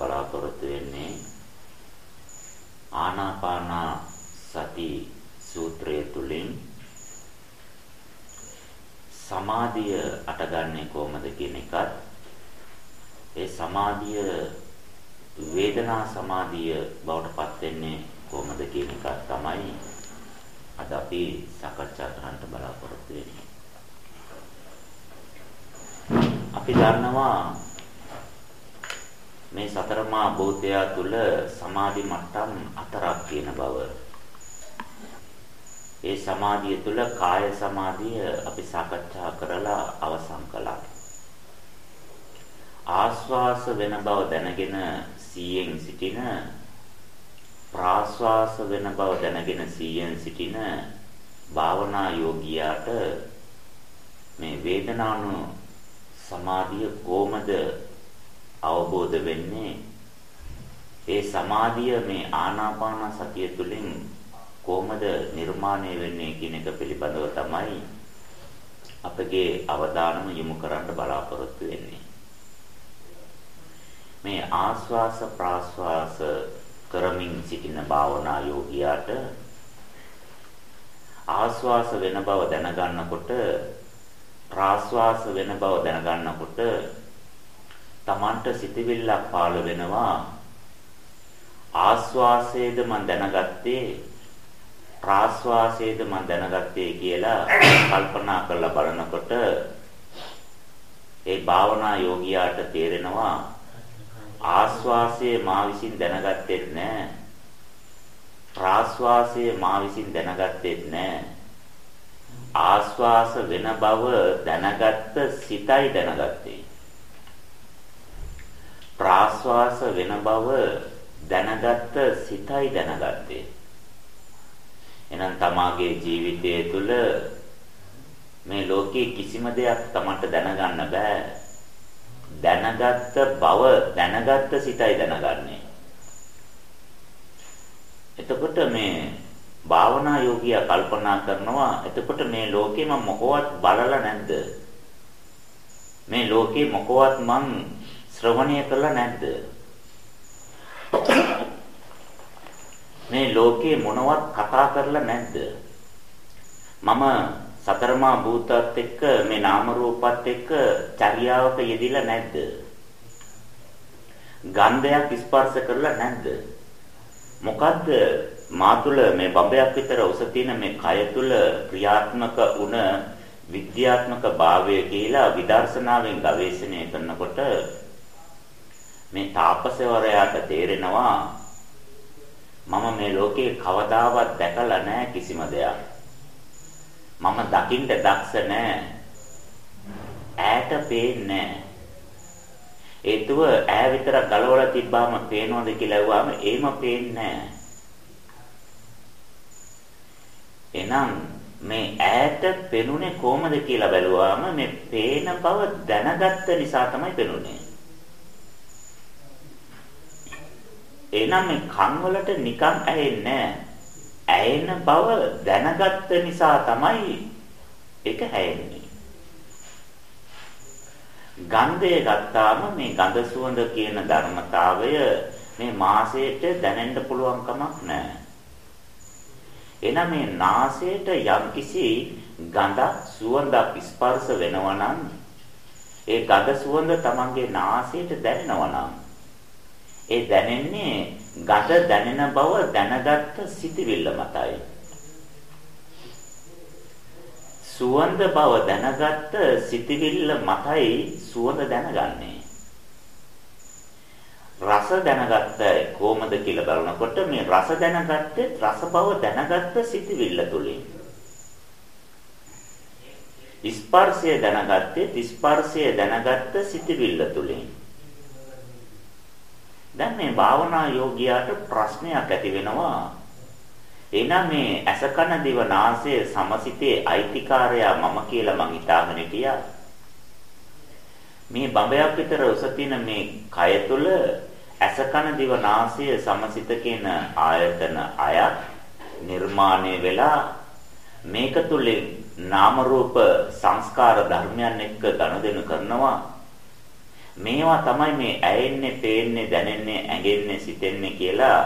බලාපොරොත්තු වෙන්නේ ආනාපාන සති සූත්‍රය තුලින් සමාධිය අටගන්නේ කොහොමද කියන එකත් ඒ සමාධිය වේදනා සමාධිය බවට පත් වෙන්නේ කොහොමද කියන එක තමයි අද අපි සාකච්ඡා කරන්න බලාපොරොත්තු වෙන්නේ. අපි දන්නවා මේ සතරමා බෝධය තුල සමාධි මට්ටම් හතරක් තියෙන බව. ඒ සමාධිය තුල කාය සමාධිය අපි සාකච්ඡා කරලා අවසන් කළා. ආස්වාස වෙන බව දැනගෙන සීයෙන් සිටින ප්‍රාස්වාස වෙන බව දැනගෙන සීයෙන් සිටින භාවනා යෝගියාට මේ වේදනානු සමාධිය කොහොමද අවබෝධ වෙන්නේ ඒ සමාධිය මේ ආනාපාන සතිය තුළින් කොහොමද නිර්මාණය වෙන්නේ කියන එක පිළිබඳව තමයි අපගේ අවධානම යොමු කරන්න බලාපොරොත්තු වෙන්නේ. මේ ආස්වාස ප්‍රාස්වාස කරමින් සිටින භාවනා යෝගියාට ආස්වාස වෙන බව දැනගන්නකොට ප්‍රාස්වාස වෙන බව දැනගන්නකොට Tamanට සිතවිල්ලක් පාළ වෙනවා ආස්වාසයේද මම දැනගත්තේ ප්‍රාස්වාසයේද මම දැනගත්තේ කියලා කල්පනා කරලා බලනකොට ඒ භාවනා යෝගියාට තේරෙනවා ආස්වාසය මා විසින් දැනගත්තේ නැහැ. ප්‍රාස්වාසය මා විසින් දැනගත්තේ නැහැ. ආස්වාස වෙන බව දැනගත්ත සිතයි දැනගත්තේ. ප්‍රාස්වාස වෙන බව දැනගත්ත සිතයි දැනගත්තේ. එහෙනම් තමාගේ ජීවිතය තුළ මේ ලෝකේ කිසිම දෙයක් තමන්ට දැනගන්න බෑ. දැනගත්ත බව දැනගත්ත සිතයි දැනගන්නේ. එතකොට මේ භාවනා යෝගියා කල්පනා කරනවා එතකොට මේ ලෝකේ මම මොකවත් බලලා නැද්ද? මේ ලෝකේ මොකවත් මං ශ්‍රවණය කළා නැද්ද? මේ ලෝකේ මොනවත් කතා කරලා නැද්ද? මම සතරමා භූතත් එක්ක මේ නාම රූපත් එක්ක චර්යාවක යෙදිලා නැද්ද? ගන්ධයක් ස්පර්ශ කරලා නැද්ද? මොකද්ද මා තුළ මේ බඹයක් විතර උස තියෙන මේ කය තුළ ක්‍රියාත්මක වුණ විද්‍යාත්මක භාවය කියලා විදර්ශනාවෙන් ගවේෂණය කරනකොට මේ තාපසවරයාට තේරෙනවා මම මේ ලෝකේ කවදාවත් දැකලා නැහැ කිසිම දෙයක්. මම දකින්න දක්ෂ නැහැ. ඈට පේන්නේ නැහැ. ඒතුව ඈ විතරක් ගලවලා තිබ්බාම පේනවද කියලා ඇහුවාම එහෙම පේන්නේ නැහැ. එහෙනම් මේ ඈත පෙනුනේ කොහමද කියලා බැලුවාම මේ පේන බව දැනගත්ත නිසා තමයි පෙනුනේ. එහෙනම් මේ කන් වලට නිකන් ඇහෙන්නේ ඇහෙන බව දැනගත්ත නිසා තමයි ඒක ඇහෙන්නේ. ගන්ධය ගත්තාම මේ ගඳ සුවඳ කියන ධර්මතාවය මේ මාසයට දැනෙන්න පුළුවන් කමක් නැහැ. එනම් මේ නාසයට යම්කිසි ගඳක් සුවඳක් ස්පර්ශ වෙනවා නම් ඒ ගඳ සුවඳ Tamange නාසයට දැනෙනවා නම් ඒ දැනෙන්නේ ගඳ දැනෙන බව දැනගත්ත සිටිවිල්ල මතයි. සුවඳ බව දැනගත්ත සිටිවිල්ල මතයි සුවඳ දැනගන්නේ. රස දැනගත්ත කොහොමද කියලා බලනකොට මේ රස දැනගත්තේ රස බව දැනගත්ත සිටිවිල්ල තුලින්. ස්පර්ශය දැනගත්තේ ස්පර්ශය දැනගත්ත සිතවිල්ල තුලින්. දැන් මේ භාවනා යෝගියාට ප්‍රශ්නයක් ඇති වෙනවා. එනම් මේ අසකන දිව නාසය සමසිතේ අයිතිකාරයා මම කියලා මං හිතාගෙන හිටියා. මේ බඹයක් විතර උස තියෙන මේ කය තුල අසකන දිව නාසය සමසිත කියන ආයතන අයත් නිර්මාණය වෙලා මේක තුලින් නාම රූප සංස්කාර ධර්මයන් එක්ක ගනුදෙනු කරනවා මේවා තමයි මේ ඇයෙන්නේ, පේන්නේ, දැනෙන්නේ, ඇඟෙන්නේ, සිතෙන්නේ කියලා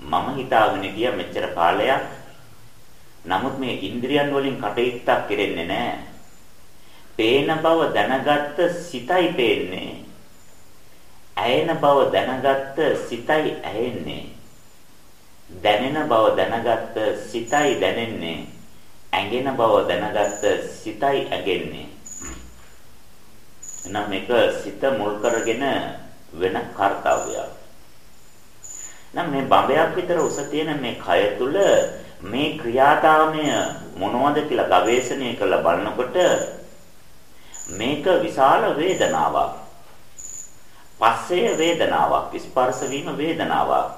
මම හිතාගෙන ගියා මෙච්චර කාලයක්. නමුත් මේ ඉන්ද්‍රියන් වලින් කටයුත්තක් කෙරෙන්නේ නැහැ. පේන බව දැනගත්ත සිතයි පේන්නේ. ඇයෙන බව දැනගත්ත සිතයි ඇයෙන්නේ. දැනෙන බව දැනගත්ත සිතයි දැනෙන්නේ. ඇඟෙන බව දැනගත්ත සිතයි ඇඟෙන්නේ. එහෙනම් මේක සිත මුල් කරගෙන වෙන කාර්යයක්. නම් මේ බඹයක් විතර උස තියෙන මේ කය තුල මේ ක්‍රියාදාමය මොනවද කියලා ගවේෂණය කරලා බලනකොට මේක විශාල වේදනාවක්. පස්සේ වේදනාවක්, ස්පර්ශ වීම වේදනාවක්.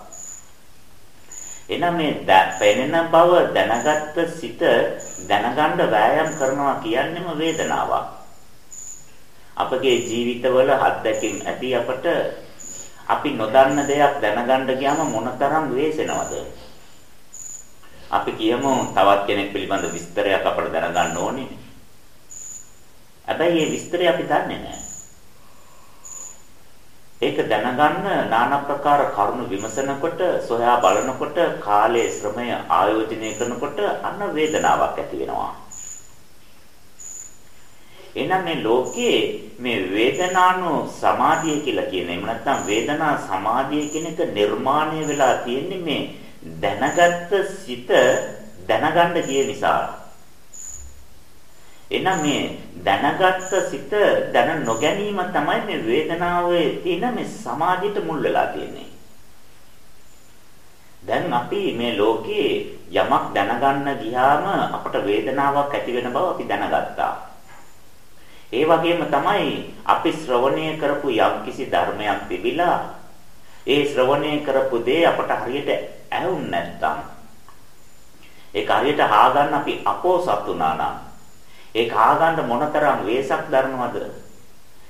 එනම් මේ පෙනෙන බව දැනගත්ත සිත දැනගන්න වෑයම් කරනවා කියන්නේම වේදනාවක්. අපගේ ජීවිතවල අත්දැකීම් ඇති අපට අපි නොදන්න දෙයක් දැනගන්න ගියාම මොනතරම් වෙහෙසෙනවද? අපි කියමු තවත් කෙනෙක් පිළිබඳ විස්තරයක් අපට දැනගන්න ඕනේ. හැබැයි මේ විස්තරය අපි දන්නේ නැහැ. ඒක දැනගන්න নানা ප්‍රකාර කරුණු විමසනකොට සොයා බලනකොට කාලයේ ශ්‍රමය ආයෝජනය කරනකොට අන්න වේදනාවක් ඇති වෙනවා. එහෙනම් මේ ලෝකයේ මේ වේදනානු සමාධිය කියලා කියන එහෙම නැත්නම් වේදනා සමාධිය කියන එක නිර්මාණය වෙලා තියෙන්නේ මේ දැනගත්ත සිත දැනගන්න ගිය නිසා. එහෙනම් මේ දැනගත්ත සිත දැන නොගැනීම තමයි මේ වේදනාවේ තියෙන මේ සමාධියට මුල් වෙලා තියෙන්නේ. දැන් අපි මේ ලෝකේ යමක් දැනගන්න ගියාම අපට වේදනාවක් ඇති වෙන බව අපි දැනගත්තා. ඒ වගේම තමයි අපි ශ්‍රවණය කරපු යම්කිසි ධර්මයක් තිබිලා ඒ ශ්‍රවණය කරපු දේ අපට හරියට ඇහුන්නේ නැත්නම් ඒක හරියට ආගන්න අපි අපෝසත් වුණා නම් ඒක ආගන්න මොනතරම් වේසක් දරනවද?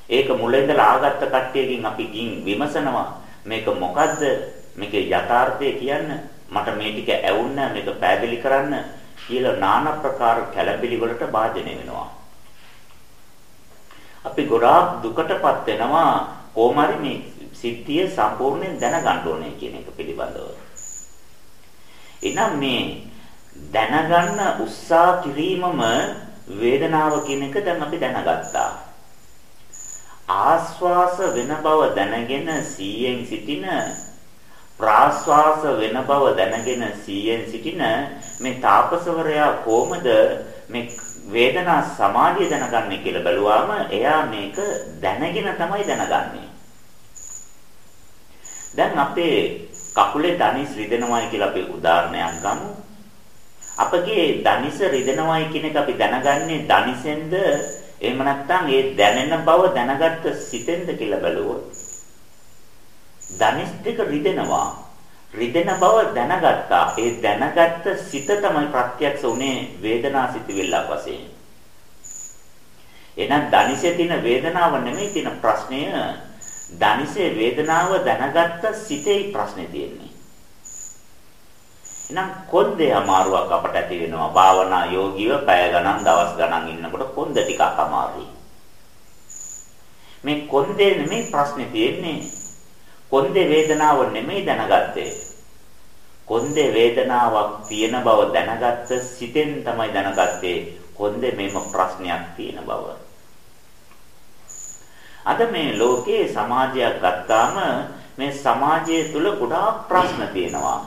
ඒක මුලින්දලා ආගත්ත කට්ටියකින් අපි ගින් විමසනවා. මේක මොකද්ද? මේකේ යථාර්ථය කියන්න. මට මේ ටික ඇවුන්න මේක පැහැදිලි කරන්න කියලා নানা ප්‍රකාර කැළඹිලි වලට භාජනය වෙනවා. අපි ගොඩාක් දුකටපත් වෙනවා කොහොමරි මේ සිද්ධිය සම්පූර්ණයෙන් දැනගන්න ඕනේ කියන එක පිළිබඳව. එනම් මේ දැනගන්න උත්සාහ කිරීමම වේදනාව කියන එක දැන් අපි දැනගත්තා. ආස්වාස වෙන බව දැනගෙන සීයෙන් සිටින ප්‍රාස්වාස වෙන බව දැනගෙන සීයෙන් සිටින මේ තාපසවරයා කොහමද මේ වේදනා සමාධිය දැනගන්නේ කියලා බැලුවාම එයා මේක දැනගෙන තමයි දැනගන්නේ. දැන් අපේ කකුලේ දනිස් රිදෙනවයි කියලා අපි උදාහරණයක් ගමු. අපගේ දනිස රිදෙනවයි කියන එක අපි දැනගන්නේ දනිසෙන්ද එහෙම නැත්නම් ඒ දැනෙන බව දැනගත්ත සිතෙන්ද කියලා බැලුවොත් දනිස් දෙක රිදෙනවා රිදෙන බව දැනගත්තා. ඒ දැනගත්ත සිත තමයි ප්‍රත්‍යක්ෂ උනේ වේදනා සිතවිල්ලක් වශයෙන්. එහෙනම් දනිසේ තියෙන වේදනාව නෙමෙයි තියෙන ප්‍රශ්නය. දනිසේ වේදනාව දැනගත්ත සිතේ ප්‍රශ්නේ තියෙන්නේ. එහෙනම් කොන්දේ අමාරුවක් අපට ඇති වෙනවා. භාවනා යෝගීව පැය ගණන් දවස් ගණන් ඉන්නකොට කොන්ද ටිකක් අමාරුයි. මේ කොන්දේ නෙමෙයි ප්‍රශ්නේ තියෙන්නේ. කොන්දේ වේදනාව නෙමෙයි දැනගත්තේ. කොන්දේ වේදනාවක් තියෙන බව දැනගත්ත සිතෙන් තමයි දැනගත්තේ කොන්දේ මේම ප්‍රශ්නයක් තියෙන බව. අද මේ ලෝකේ සමාජයක් ගත්තාම මේ සමාජය තුල ගොඩාක් ප්‍රශ්න තියෙනවා.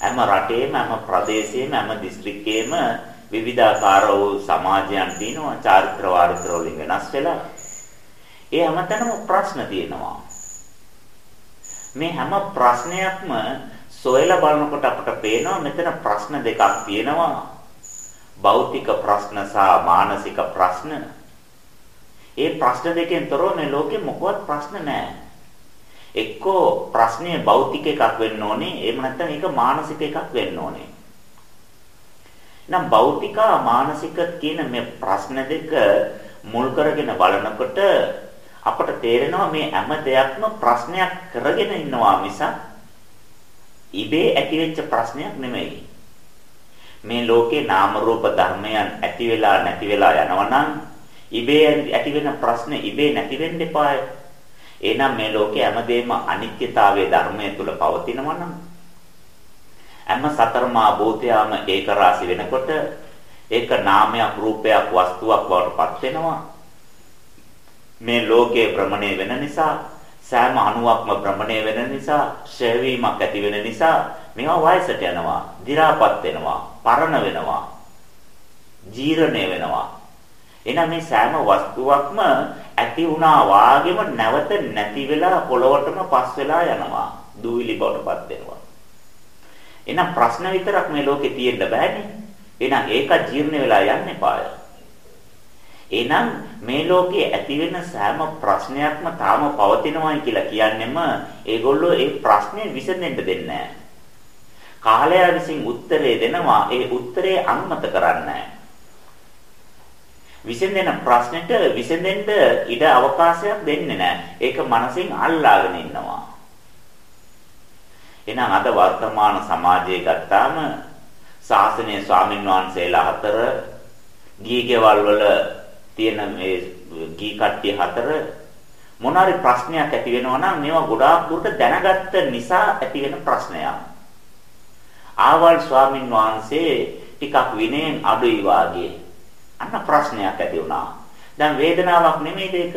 හැම රටේම හැම ප්‍රදේශයේම හැම දිස්ත්‍රික්කයේම විවිධාකාර වූ සමාජයන් තියෙනවා චාරිත්‍ර වාරිත්‍ර වලින් වෙනස් වෙලා. ඒ හැමතැනම ප්‍රශ්න තියෙනවා. මේ හැම ප්‍රශ්නයක්ම සොයලා බලනකොට අපට පේනවා මෙතන ප්‍රශ්න දෙකක් තියෙනවා. භෞතික ප්‍රශ්න සහ මානසික ප්‍රශ්න. ඒ ප්‍රශ්න දෙකෙන් තොරව මේ ලෝකේ මොකවත් ප්‍රශ්න නැහැ. එක්කෝ ප්‍රශ්නේ භෞතික එකක් වෙන්න ඕනේ එහෙම නැත්නම් ඒක මානසික එකක් වෙන්න ඕනේ. නම් භෞතික මානසික කියන මේ ප්‍රශ්න දෙක මුල් කරගෙන බලනකොට අපට තේරෙනවා මේ හැම දෙයක්ම ප්‍රශ්නයක් කරගෙන ඉන්නවා මිසක් ඉබේ ඇතිවෙච්ච ප්‍රශ්නයක් නෙමෙයි. මේ ලෝකේ නාම රූප ධර්මයන් ඇති වෙලා නැති වෙලා යනවනම් ඉබේ ඇති වෙන ප්‍රශ්න ඉබේ නැති වෙන්න එපාය. එහෙනම් මේ ලෝකේ හැමදේම අනිත්‍යතාවයේ ධර්මයේ තුල පවතිනවා නම් හැම සතරමා භූතයාම ඒක රාශි වෙනකොට ඒක නාමයක් රූපයක් වස්තුවක් බවට පත් වෙනවා. මේ ලෝකයේ භ්‍රමණය වෙන නිසා සෑම අණුවක්ම භ්‍රමණය වෙන නිසා ශේවීමක් ඇති වෙන නිසා මේවා වයසට යනවා, දි รา පත් වෙනවා, පරණ වෙනවා, ජීර්ණය වෙනවා. එහෙනම් මේ සෑම වස්තුවක්ම ඇති වුණා වාගේම නැවත නැති වෙලා පොළොවටම පස් වෙලා යනවා. දූවිලි බවටපත් වෙනවා. එහෙනම් ප්‍රශ්න විතරක් මේ ලෝකේ තියෙන්න බෑනේ. එහෙනම් ඒක ජීර්ණ වෙලා යන්න එපාය. එහෙනම් මේ ලෝකයේ ඇති වෙන සෑම ප්‍රශ්නයක්ම තාම පවතිනවායි කියලා කියන්නෙම ඒගොල්ලෝ ඒ ප්‍රශ්නේ විසඳෙන්න දෙන්නේ නැහැ. කාලය විසින් උත්තරේ දෙනවා ඒ උත්තරේ අනුමත කරන්නේ විසඳෙන ප්‍රශ්නෙට විසඳෙන්න ඉඩ අවකාශයක් දෙන්නේ නැහැ. ඒක මනසින් අල්ලාගෙන ඉන්නවා. එහෙනම් අද වර්තමාන සමාජයේ ගත්තාම ශාසනීය ස්වාමින් වහන්සේලා හතර ගීකේවල් වල තියෙන මේ ගී කට්ටිය හතර මොනාරි ප්‍රශ්නයක් ඇති වෙනවා නම් මේවා ගොඩාක් දුරට දැනගත්ත නිසා ඇති වෙන ප්‍රශ්නයක්. ආවල් ස්වාමින් වහන්සේ ටිකක් විනයෙන් අඩුයි වාගේ අන්න ප්‍රශ්නයක් ඇති වුණා. දැන් වේදනාවක් නෙමෙයිද ඒක?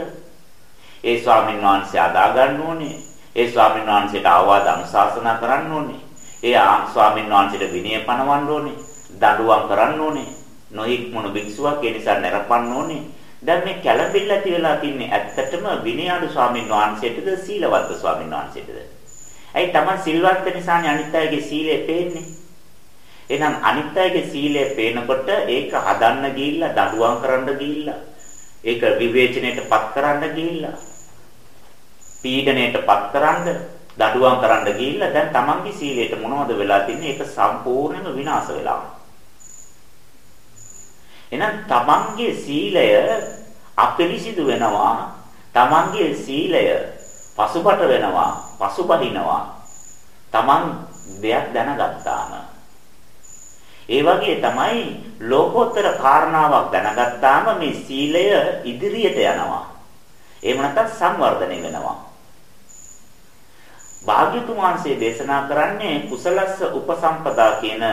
ඒ ස්වාමින් වහන්සේ අදා ගන්න ඕනේ. ඒ ස්වාමින් වහන්සේට ආවාද අනුශාසනා කරන්න ඕනේ. ඒ ස්වාමින් වහන්සේට විනය පනවන්න ඕනේ. දඬුවම් කරන්න ඕනේ. නොහික්මුණු භික්ෂුවක් ඒ නිසා නිරපන්න ඕනේ. දැන් මේ කැළඹිල්ල ඇති වෙලා තින්නේ ඇත්තටම විනයාඩු ස්වාමීන් වහන්සේටද සීලවත්ත ස්වාමීන් වහන්සේටද? ඇයි Taman සිල්වත් නිසානේ අනිත් අයගේ සීලය පේන්නේ? එහෙනම් අනිත් අයගේ සීලය පේනකොට ඒක හදන්න ගිහිල්ලා දඬුවම් කරන්න ගිහිල්ලා ඒක විවේචනයට පත් කරන්න ගිහිල්ලා පීඩණයට පත් කරන්න දඬුවම් කරන්න ගිහිල්ලා දැන් Tamanගේ සීලයට මොනවද වෙලා තින්නේ? ඒක සම්පූර්ණයෙන්ම විනාශ වෙලා. එහෙනම් තමන්ගේ සීලය අපිරිසිදු වෙනවා. තමන්ගේ සීලය පසුබට වෙනවා, පසුබහිනවා. තමන් දෙයක් දැනගත්තාම. ඒ වගේ තමයි ලෝකෝත්තර කාරණාවක් දැනගත්තාම මේ සීලය ඉදිරියට යනවා. එහෙම නැත්නම් සංවර්ධනය වෙනවා. භාග්‍යතුන් වහන්සේ දේශනා කරන්නේ කුසලස්ස උපසම්පදා කියන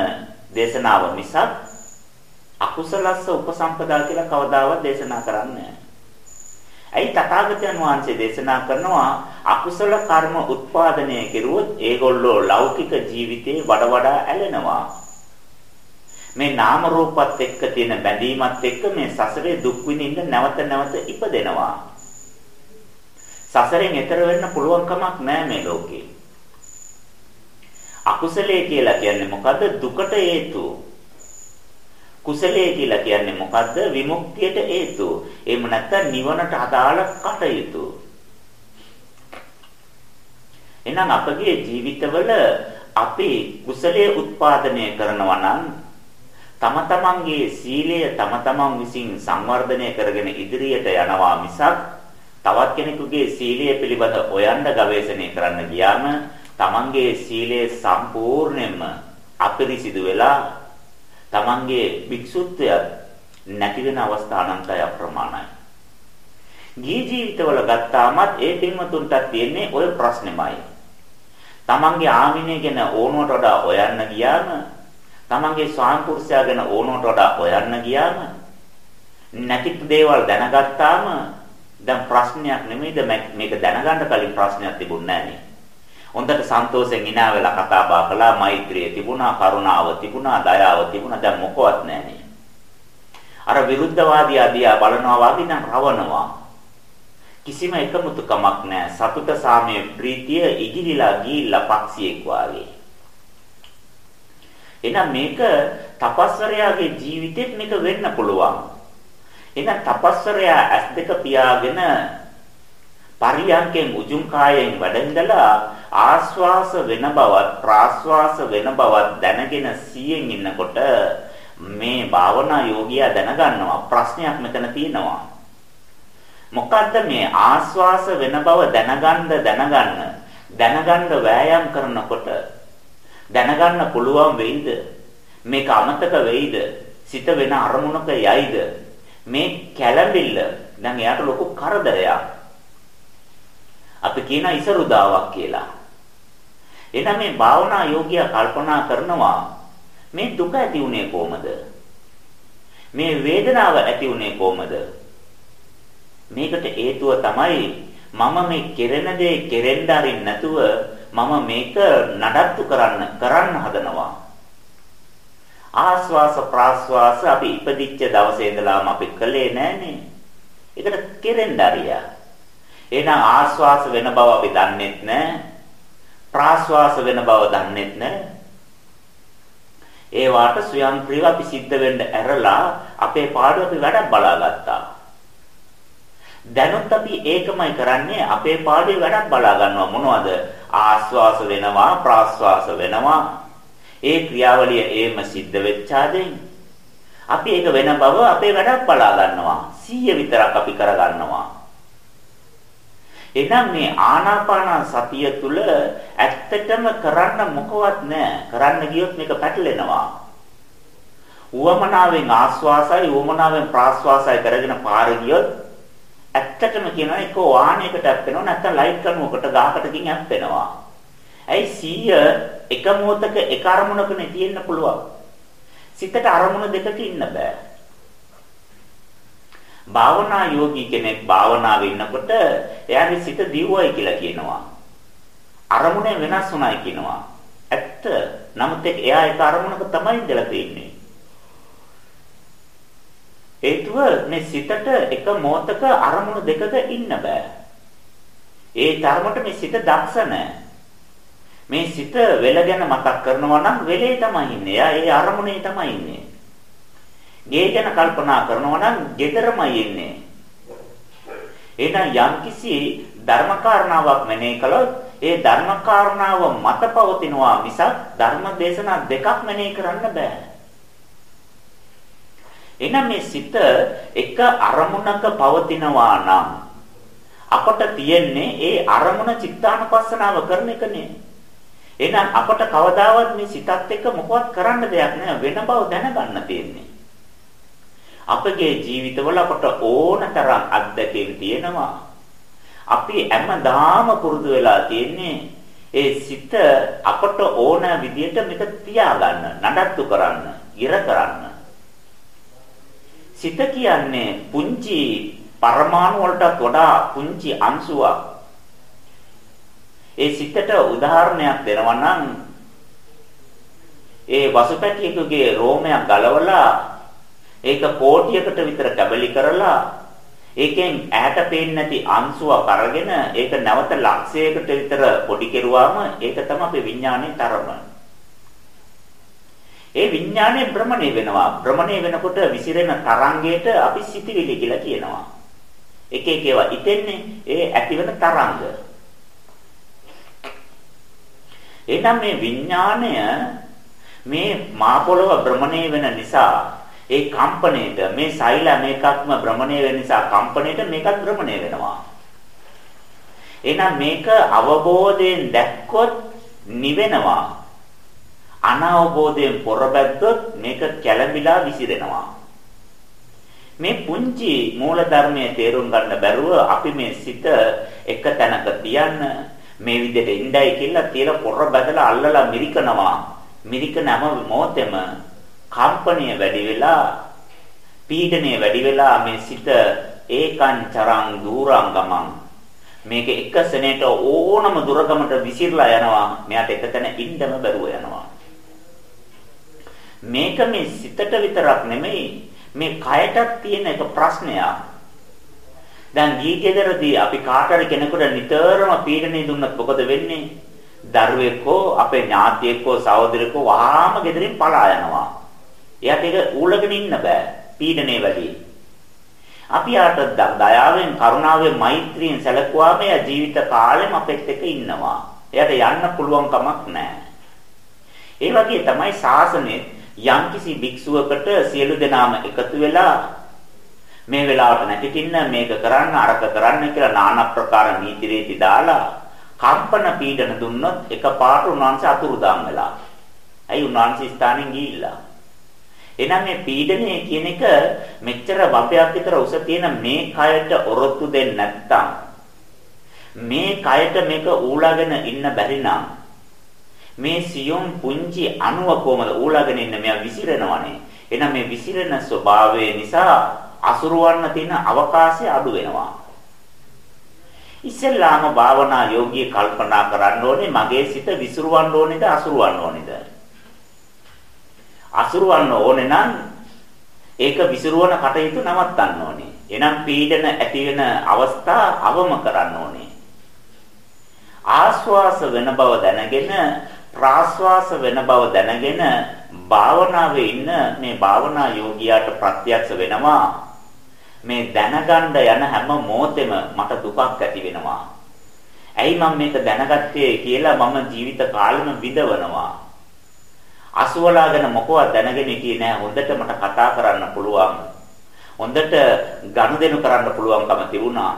දේශනාව මිසක් අකුසලස්ස උපසම්පදා කියලා කවදාවත් දේශනා කරන්නේ ඇයි තථාගතයන් වහන්සේ දේශනා කරනවා අකුසල කර්ම උත්පාදනය කෙරුවොත් ඒගොල්ලෝ ලෞකික ජීවිතේ වඩ වඩා ඇලෙනවා. මේ නාම රූපات එක්ක තියෙන බැඳීමත් එක්ක මේ සසරේ දුක් විඳින්න නැවත නැවත ඉපදෙනවා. සසරෙන් එතර වෙන්න පුළුවන් කමක් නැහැ මේ ලෝකේ. අකුසලයේ කියලා කියන්නේ මොකද්ද? දුකට හේතුව. කුසලයේ කියලා කියන්නේ මොකද්ද? විමුක්තියට හේතු. එහෙම නැත්නම් නිවනට අදාළ කටයුතු. එහෙනම් අපගේ ජීවිතවල අපි කුසලයේ උත්පාදනය කරනවා නම් තම තමන්ගේ සීලය තම තමන් විසින් සංවර්ධනය කරගෙන ඉදිරියට යනවා මිසක් තවත් කෙනෙකුගේ සීලය පිළිබඳ හොයන්න ගවේෂණය කරන්න ගියාම තමන්ගේ සීලය සම්පූර්ණයෙන්ම අපිරිසිදු වෙලා තමන්ගේ භික්ෂුත්වයත් නැති වෙන අවස්ථා අනන්තය අප්‍රමාණයි. ගිහි ජීවිතවල ගත්තාමත් ඒ පින්වතුන්ට තියෙන්නේ ওই ප්‍රශ්නෙමයි. තමන්ගේ ආමිනේ ගැන ඕනවට වඩා හොයන්න ගියාම තමන්ගේ ස්වාමිපුරුෂයා ගැන ඕනවට වඩා හොයන්න ගියාම නැති දේවල් දැනගත්තාම දැන් ප්‍රශ්නයක් නෙමෙයිද මේක දැනගන්න කලින් ප්‍රශ්නයක් තිබුණේ නැහැ හොඳට සන්තෝෂෙන් ඉනා වෙලා කතා බහ කළා මෛත්‍රිය තිබුණා කරුණාව තිබුණා දයාව තිබුණා. දැන් මොකවත් නැහැ අර විරුද්ධවාදී අධියා බලනවා වගේ නම් රවණවා කිසිම එකමුතුකමක් නැහැ. සතුට සාමයේ ප්‍රීතිය ඉගිලිලා ගිහිල්ලා පක්ෂියෙක් වාගේ. එහෙනම් මේක තපස්වරයාගේ ජීවිතෙත් මේක වෙන්න පුළුවන්. එහෙනම් තපස්වරයා ඇස් දෙක පියාගෙන පරියන්කෙන් උජුම් කායෙන් වැඩඳලා ආස්වාස වෙන බවත් ප්‍රාස්වාස වෙන බවත් දැනගෙන සියෙන් ඉන්නකොට මේ භාවනා යෝගියා දැනගන්නවා. ප්‍රශ්නයක් මෙතන තියෙනවා. මොකද්ද මේ ආස්වාස වෙන බව දැනගන්න දැනගන්න? දැනගන්න වෑයම් කරනකොට දැනගන්න පුළුවන් වෙයිද? මේක අමතක වෙයිද? සිත වෙන අරමුණක යයිද? මේ කැළඹිල්ල දැන් එයාට ලොකු කරදරයක්. අපි කියන ඉසරුදාවක් කියලා. එහෙනම් මේ භාවනා යෝගියා කල්පනා කරනවා මේ දුක ඇති උනේ කොහමද? මේ වේදනාව ඇති උනේ කොහමද? මේකට හේතුව තමයි මම මේ කෙරෙන දේ කෙරෙන්න අරින්න නැතුව මම මේක නඩත්තු කරන්න කරන්න හදනවා. ආස්වාස ප්‍රාස්වාස අපි ඉපදිච්ච දවසේ ඉඳලාම අපි කළේ නැහනේ. ඒකට කෙරෙන්න අරියා. එහෙනම් ආස්වාස වෙන බව අපි දන්නෙත් නැහැ. ප්‍රාස්වාස වෙන බව දන්නෙත් නැහැ. ඒ වාට ස්වයංක්‍රීයව අපි සිද්ධ වෙන්න ඇරලා අපේ පාඩුව අපි වැඩක් බලාගත්තා. දැනුත් අපි ඒකමයි කරන්නේ අපේ පාඩුවේ වැඩක් බලා ගන්නවා මොනවද? ආස්වාස වෙනවා ප්‍රාස්වාස වෙනවා. ඒ ක්‍රියාවලිය ඒම සිද්ධ වෙච්චාදෙන් අපි ඒක වෙන බව අපේ වැඩක් බලා ගන්නවා. 100 විතරක් අපි කර ගන්නවා. එහෙනම් මේ ආනාපාන සතිය තුල ඇත්තටම කරන්න මොකවත් නැහැ. කරන්න ගියොත් මේක පැටලෙනවා. උවමනාවෙන් ආස්වාසයි උවමනාවෙන් ප්‍රාස්වාසයි කරගෙන පාර ගියොත් ඇත්තටම කියනවා එක වාහනයකට ඇප්පෙනවා නැත්නම් ලයිට් කණුවකට ගහකටකින් ඇප්පෙනවා. ඇයි 100 එක මොහොතක එක අරමුණකනේ තියෙන්න පුළුවන්. සිතට අරමුණ දෙකක ඉන්න බෑ. භාවනා යෝගී කෙනෙක් භාවනාවේ ඉන්නකොට එයාගේ සිත දියුවයි කියලා කියනවා. අරමුණේ වෙනස් වුණායි කියනවා. ඇත්ත. නමුත් එයා ඒක අරමුණක තමයි ඉඳලා තියෙන්නේ. හේතුව මේ සිතට එක මොහතක අරමුණු දෙකක ඉන්න බෑ. ඒ තරමට මේ සිත දක්ෂ නැහැ. මේ සිත වෙල ගැන මතක් කරනවා නම් වෙලේ තමයි ඉන්නේ. එයා ඒ අරමුණේ තමයි ඉන්නේ. ගේ ගැන කල්පනා කරනවා නම් gederමයි ඉන්නේ. එහෙනම් යම්කිසි ධර්මකාරණාවක් මෙනෙහි කළොත් ඒ ධර්මකාරණාව මත පවතිනවා මිසක් ධර්ම දේශනා දෙකක් මෙනෙහි කරන්න බෑ. එහෙනම් මේ සිත එක අරමුණක පවතිනවා නම් අපට තියෙන්නේ ඒ අරමුණ චිත්තානුපස්සනාව කරන එකනේ. එහෙනම් අපට කවදාවත් මේ සිතත් එක්ක මොකවත් කරන්න දෙයක් නෑ වෙන බව දැනගන්න තියෙන්නේ. අපගේ ජීවිතවල අපට ඕනතරම් අත්දැකීම් තියෙනවා. අපි හැමදාම පුරුදු වෙලා තියෙන්නේ ඒ සිත අපට ඕන විදියට මේක තියාගන්න, නඩත්තු කරන්න, ඉර කරන්න. සිත කියන්නේ පුංචි පරමාණු වලටත් වඩා පුංචි අංශුවක්. ඒ සිතට උදාහරණයක් දෙනවා නම් ඒ වසුපැටියෙකුගේ රෝමයක් ගලවලා ඒක කෝටියකට විතර කැබලි කරලා ඒකෙන් ඈට පේන්නේ නැති අංශුවක් අරගෙන ඒක නැවත ලක්ෂයකට විතර පොඩි කෙරුවාම ඒක තමයි අපේ විඥානයේ තරම. ඒ විඥානයේ භ්‍රමණය වෙනවා. භ්‍රමණය වෙනකොට විසිරෙන තරංගයට අපි සිතිවිලි කියලා කියනවා. එක එක ඒවා ඉතින්නේ ඒ ඇතිවෙන තරංග. එහෙනම් මේ විඥාණය මේ මා පොළව භ්‍රමණය වෙන නිසා ඒ කම්පණයට මේ සෛල මේකක්ම භ්‍රමණය වෙන නිසා කම්පණයට මේකත් භ්‍රමණය වෙනවා. එහෙනම් මේක අවබෝධයෙන් දැක්කොත් නිවෙනවා. අනවබෝධයෙන් පොරබැද්දොත් මේක කැළඹිලා විසිරෙනවා. මේ පුංචි මූල ධර්මයේ තේරුම් ගන්න බැරුව අපි මේ සිත එක තැනක තියන්න මේ විදිහට ඉඳයි කියලා තියලා පොර බදලා අල්ලලා මිරිකනවා. මිරිකන හැම මොහොතෙම කම්පණය වැඩි වෙලා පීඩණය වැඩි වෙලා මේ සිත ඒකං චරං දූරං ගමං. මේක එක සෙනෙට ඕනම දුරගමට විසිරලා යනවා මෙයාට එකතැන ඉන්නම බැරුව යනවා. මේක මේ සිතට විතරක් නෙමෙයි මේ කයටත් තියෙන එක ප්‍රශ්නයක්. දැන් ගී ගෙදරදී අපි කාටරි කෙනෙකුට නිතරම පීඩනය දුන්නත් මොකද වෙන්නේ? දරුවෙක් හෝ අපේ ඥාතියෙක් හෝ සහෝදරයෙක් හෝ වහාම ගෙදරින් පලා යනවා. එයාට ඒක ඌලගෙන ඉන්න බෑ. පීඩනේ වැඩි. අපි ආට දයාවෙන් කරුණාවෙන් මෛත්‍රියෙන් සැලකුවාම එයා ජීවිත කාලෙම අපෙත් එක්ක ඉන්නවා. එයාට යන්න පුළුවන් කමක් නැහැ. ඒ වගේ තමයි ශාසනයේ යම්කිසි භික්ෂුවකට සියලු දෙනාම එකතු වෙලා මේ වෙලාවට නැගිටින්න මේක කරන්න අරක කරන්න කියලා নানা ප්‍රකාර නීති රීති දාලා කම්පන පීඩන දුන්නොත් එකපාරට උන්වංශ අතුරුදාම් වෙලා. ඇයි උන්වංශ ස්ථානෙන් ගිහිල්ලා? එහෙනම් මේ පීඩනය කියන එක මෙච්චර වපයක් විතර උස තියෙන මේ කයට ඔරොත්තු දෙන්නේ නැත්තම් මේ කයට මේක ඌලාගෙන ඉන්න බැරි නම් මේ සියුම් පුංචි අණුව කොහමද ඌලාගෙන ඉන්න? මෙයා විසිරෙනවනේ. එහෙනම් මේ විසිරෙන ස්වභාවය නිසා අසුරවන්න තියෙන අවකාශය අඩු වෙනවා. ඉස්සෙල්ලාම භාවනා යෝගී කල්පනා කරන්න ඕනේ මගේ සිත විසිරවන්න ඕනේද අසුරවන්න ඕනේද? අසුරවන්න ඕනේ නම් ඒක විසිරවන කටයුතු නවත්තන්න ඕනේ. එනම් පීඩන ඇති වෙන අවස්ථා අවම කරන්න ඕනේ. ආස්වාස වෙන බව දැනගෙන ප්‍රාස්වාස වෙන බව දැනගෙන භාවනාවේ ඉන්න මේ භාවනා යෝගියාට ප්‍රත්‍යක්ෂ වෙනවා මේ දැනගන්න යන හැම මොහොතෙම මට දුකක් ඇති වෙනවා. ඇයි මම මේක දැනගත්තේ කියලා මම ජීවිත කාලෙම විඳවනවා. අසුවලා ගැන මොකවත් දැනගෙන හිටියේ නෑ. හොඳට මට කතා කරන්න පුළුවන්. හොඳට ගනුදෙනු කරන්න පුළුවන්කම තිබුණා.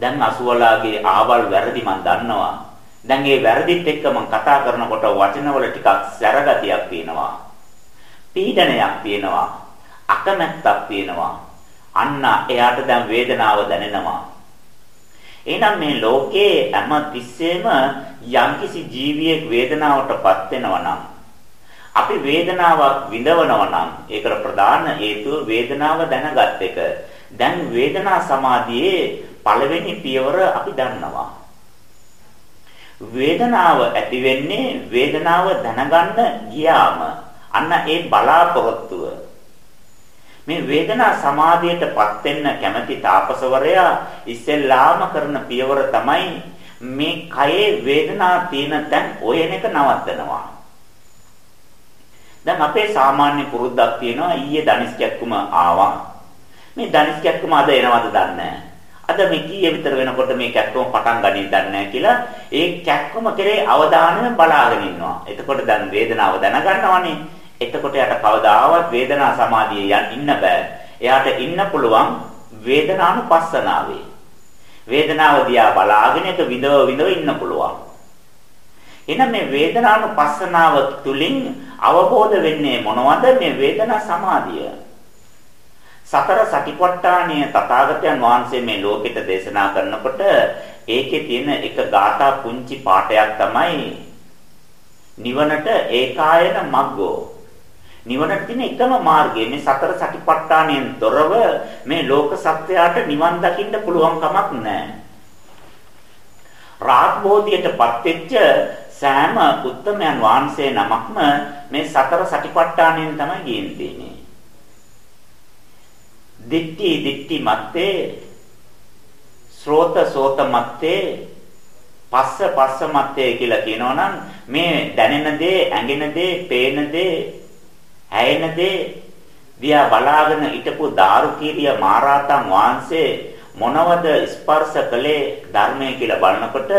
දැන් අසුවලාගේ ආවල් වැරදි මන් දන්නවා. දැන් ඒ වැරදිත් එක්ක මම කතා කරනකොට වචනවල ටිකක් සැරගතියක් තියෙනවා පීඩනයක් තියෙනවා අකමැත්තක් තියෙනවා අන්න එයාට දැන් වේදනාව දැනෙනවා. එහෙනම් මේ ලෝකේ හැම තිස්සෙම යම්කිසි ජීවියෙක් වේදනාවටපත් වෙනවා නම් අපි වේදනාවක් විඳවනවා නම් ඒකට ප්‍රධාන හේතුව වේදනාව දැනගත් එක. දැන් වේදනා සමාධියේ පළවෙනි පියවර අපි දන්නවා. වේදනාව ඇති වෙන්නේ වේදනාව දැනගන්න ගියාම අන්න ඒ බලාපොරොත්තුව මේ වේදනා සමාධියටපත් වෙන්න කැමැති තාපසවරයා ඉස්සෙල්ලාම කරන පියවර තමයි මේ කයේ වේදනා තියෙන තැන් ඔයන එක නවත්තනවා. දැන් අපේ සාමාන්‍ය පුරුද්දක් තියෙනවා ඊයේ ධනිස් කැක්කුම ආවා. මේ ධනිස් කැක්කුම අද එනවද දන්නේ අද මේ කීයේ විතර වෙනකොට මේ කැක්කුම පටන් ගන්නේ දන්නේ කියලා ඒ කැක්කුම කෙරේ අවධානයෙන් බලාගෙන ඉන්නවා. එතකොට දැන් වේදනාව දැනගන්නවනේ. එතකොට යට කවදාවත් වේදනා සමාධියේ යන් ඉන්න බෑ. එයාට ඉන්න පුළුවන් වේදනානුපස්සනාවේ. වේදනාව දිහා බලාගෙන එක විඳව විඳව ඉන්න පුළුවන්. එහෙනම් මේ වේදනානුපස්සනාව තුලින් අවබෝධ වෙන්නේ මොනවද මේ වේදනා සමාධිය? සතර සතිපට්ඨානීය තථාගතයන් වහන්සේ මේ ලෝකෙට දේශනා කරනකොට ඒකේ තියෙන එක ගාථා පුංචි පාඩයක් තමයි නිවනට ඒකායන මග්ගෝ නිවනට තියෙන එකම මාර්ගය මේ සතර සතිපට්ඨානයෙන් තොරව මේ ලෝක සත්‍යයට නිවන් දකින්න පුළුවන් කමක් නැහැ. රාත් බෝධියටපත් වෙච්ච සෑම උත්තමයන් වහන්සේ නමක්ම මේ සතර සතිපට්ඨානයෙන් තමයි ගියන් තියෙන්නේ. දිට්ටි දිට්ටි මත්තේ ශ්‍රෝත සෝත මත්තේ පස්ස පස්ස මත්තේ කියලා කියනවනම් මේ දැනෙන දේ, ඇඟෙන දේ, පේන දේ ඇයෙන දේ දිහා බලාගෙන හිටපු දාරුකීරිය මහරහතන් වහන්සේ මොනවද ස්පර්ශ කළේ ධර්මයේ කියලා බලනකොට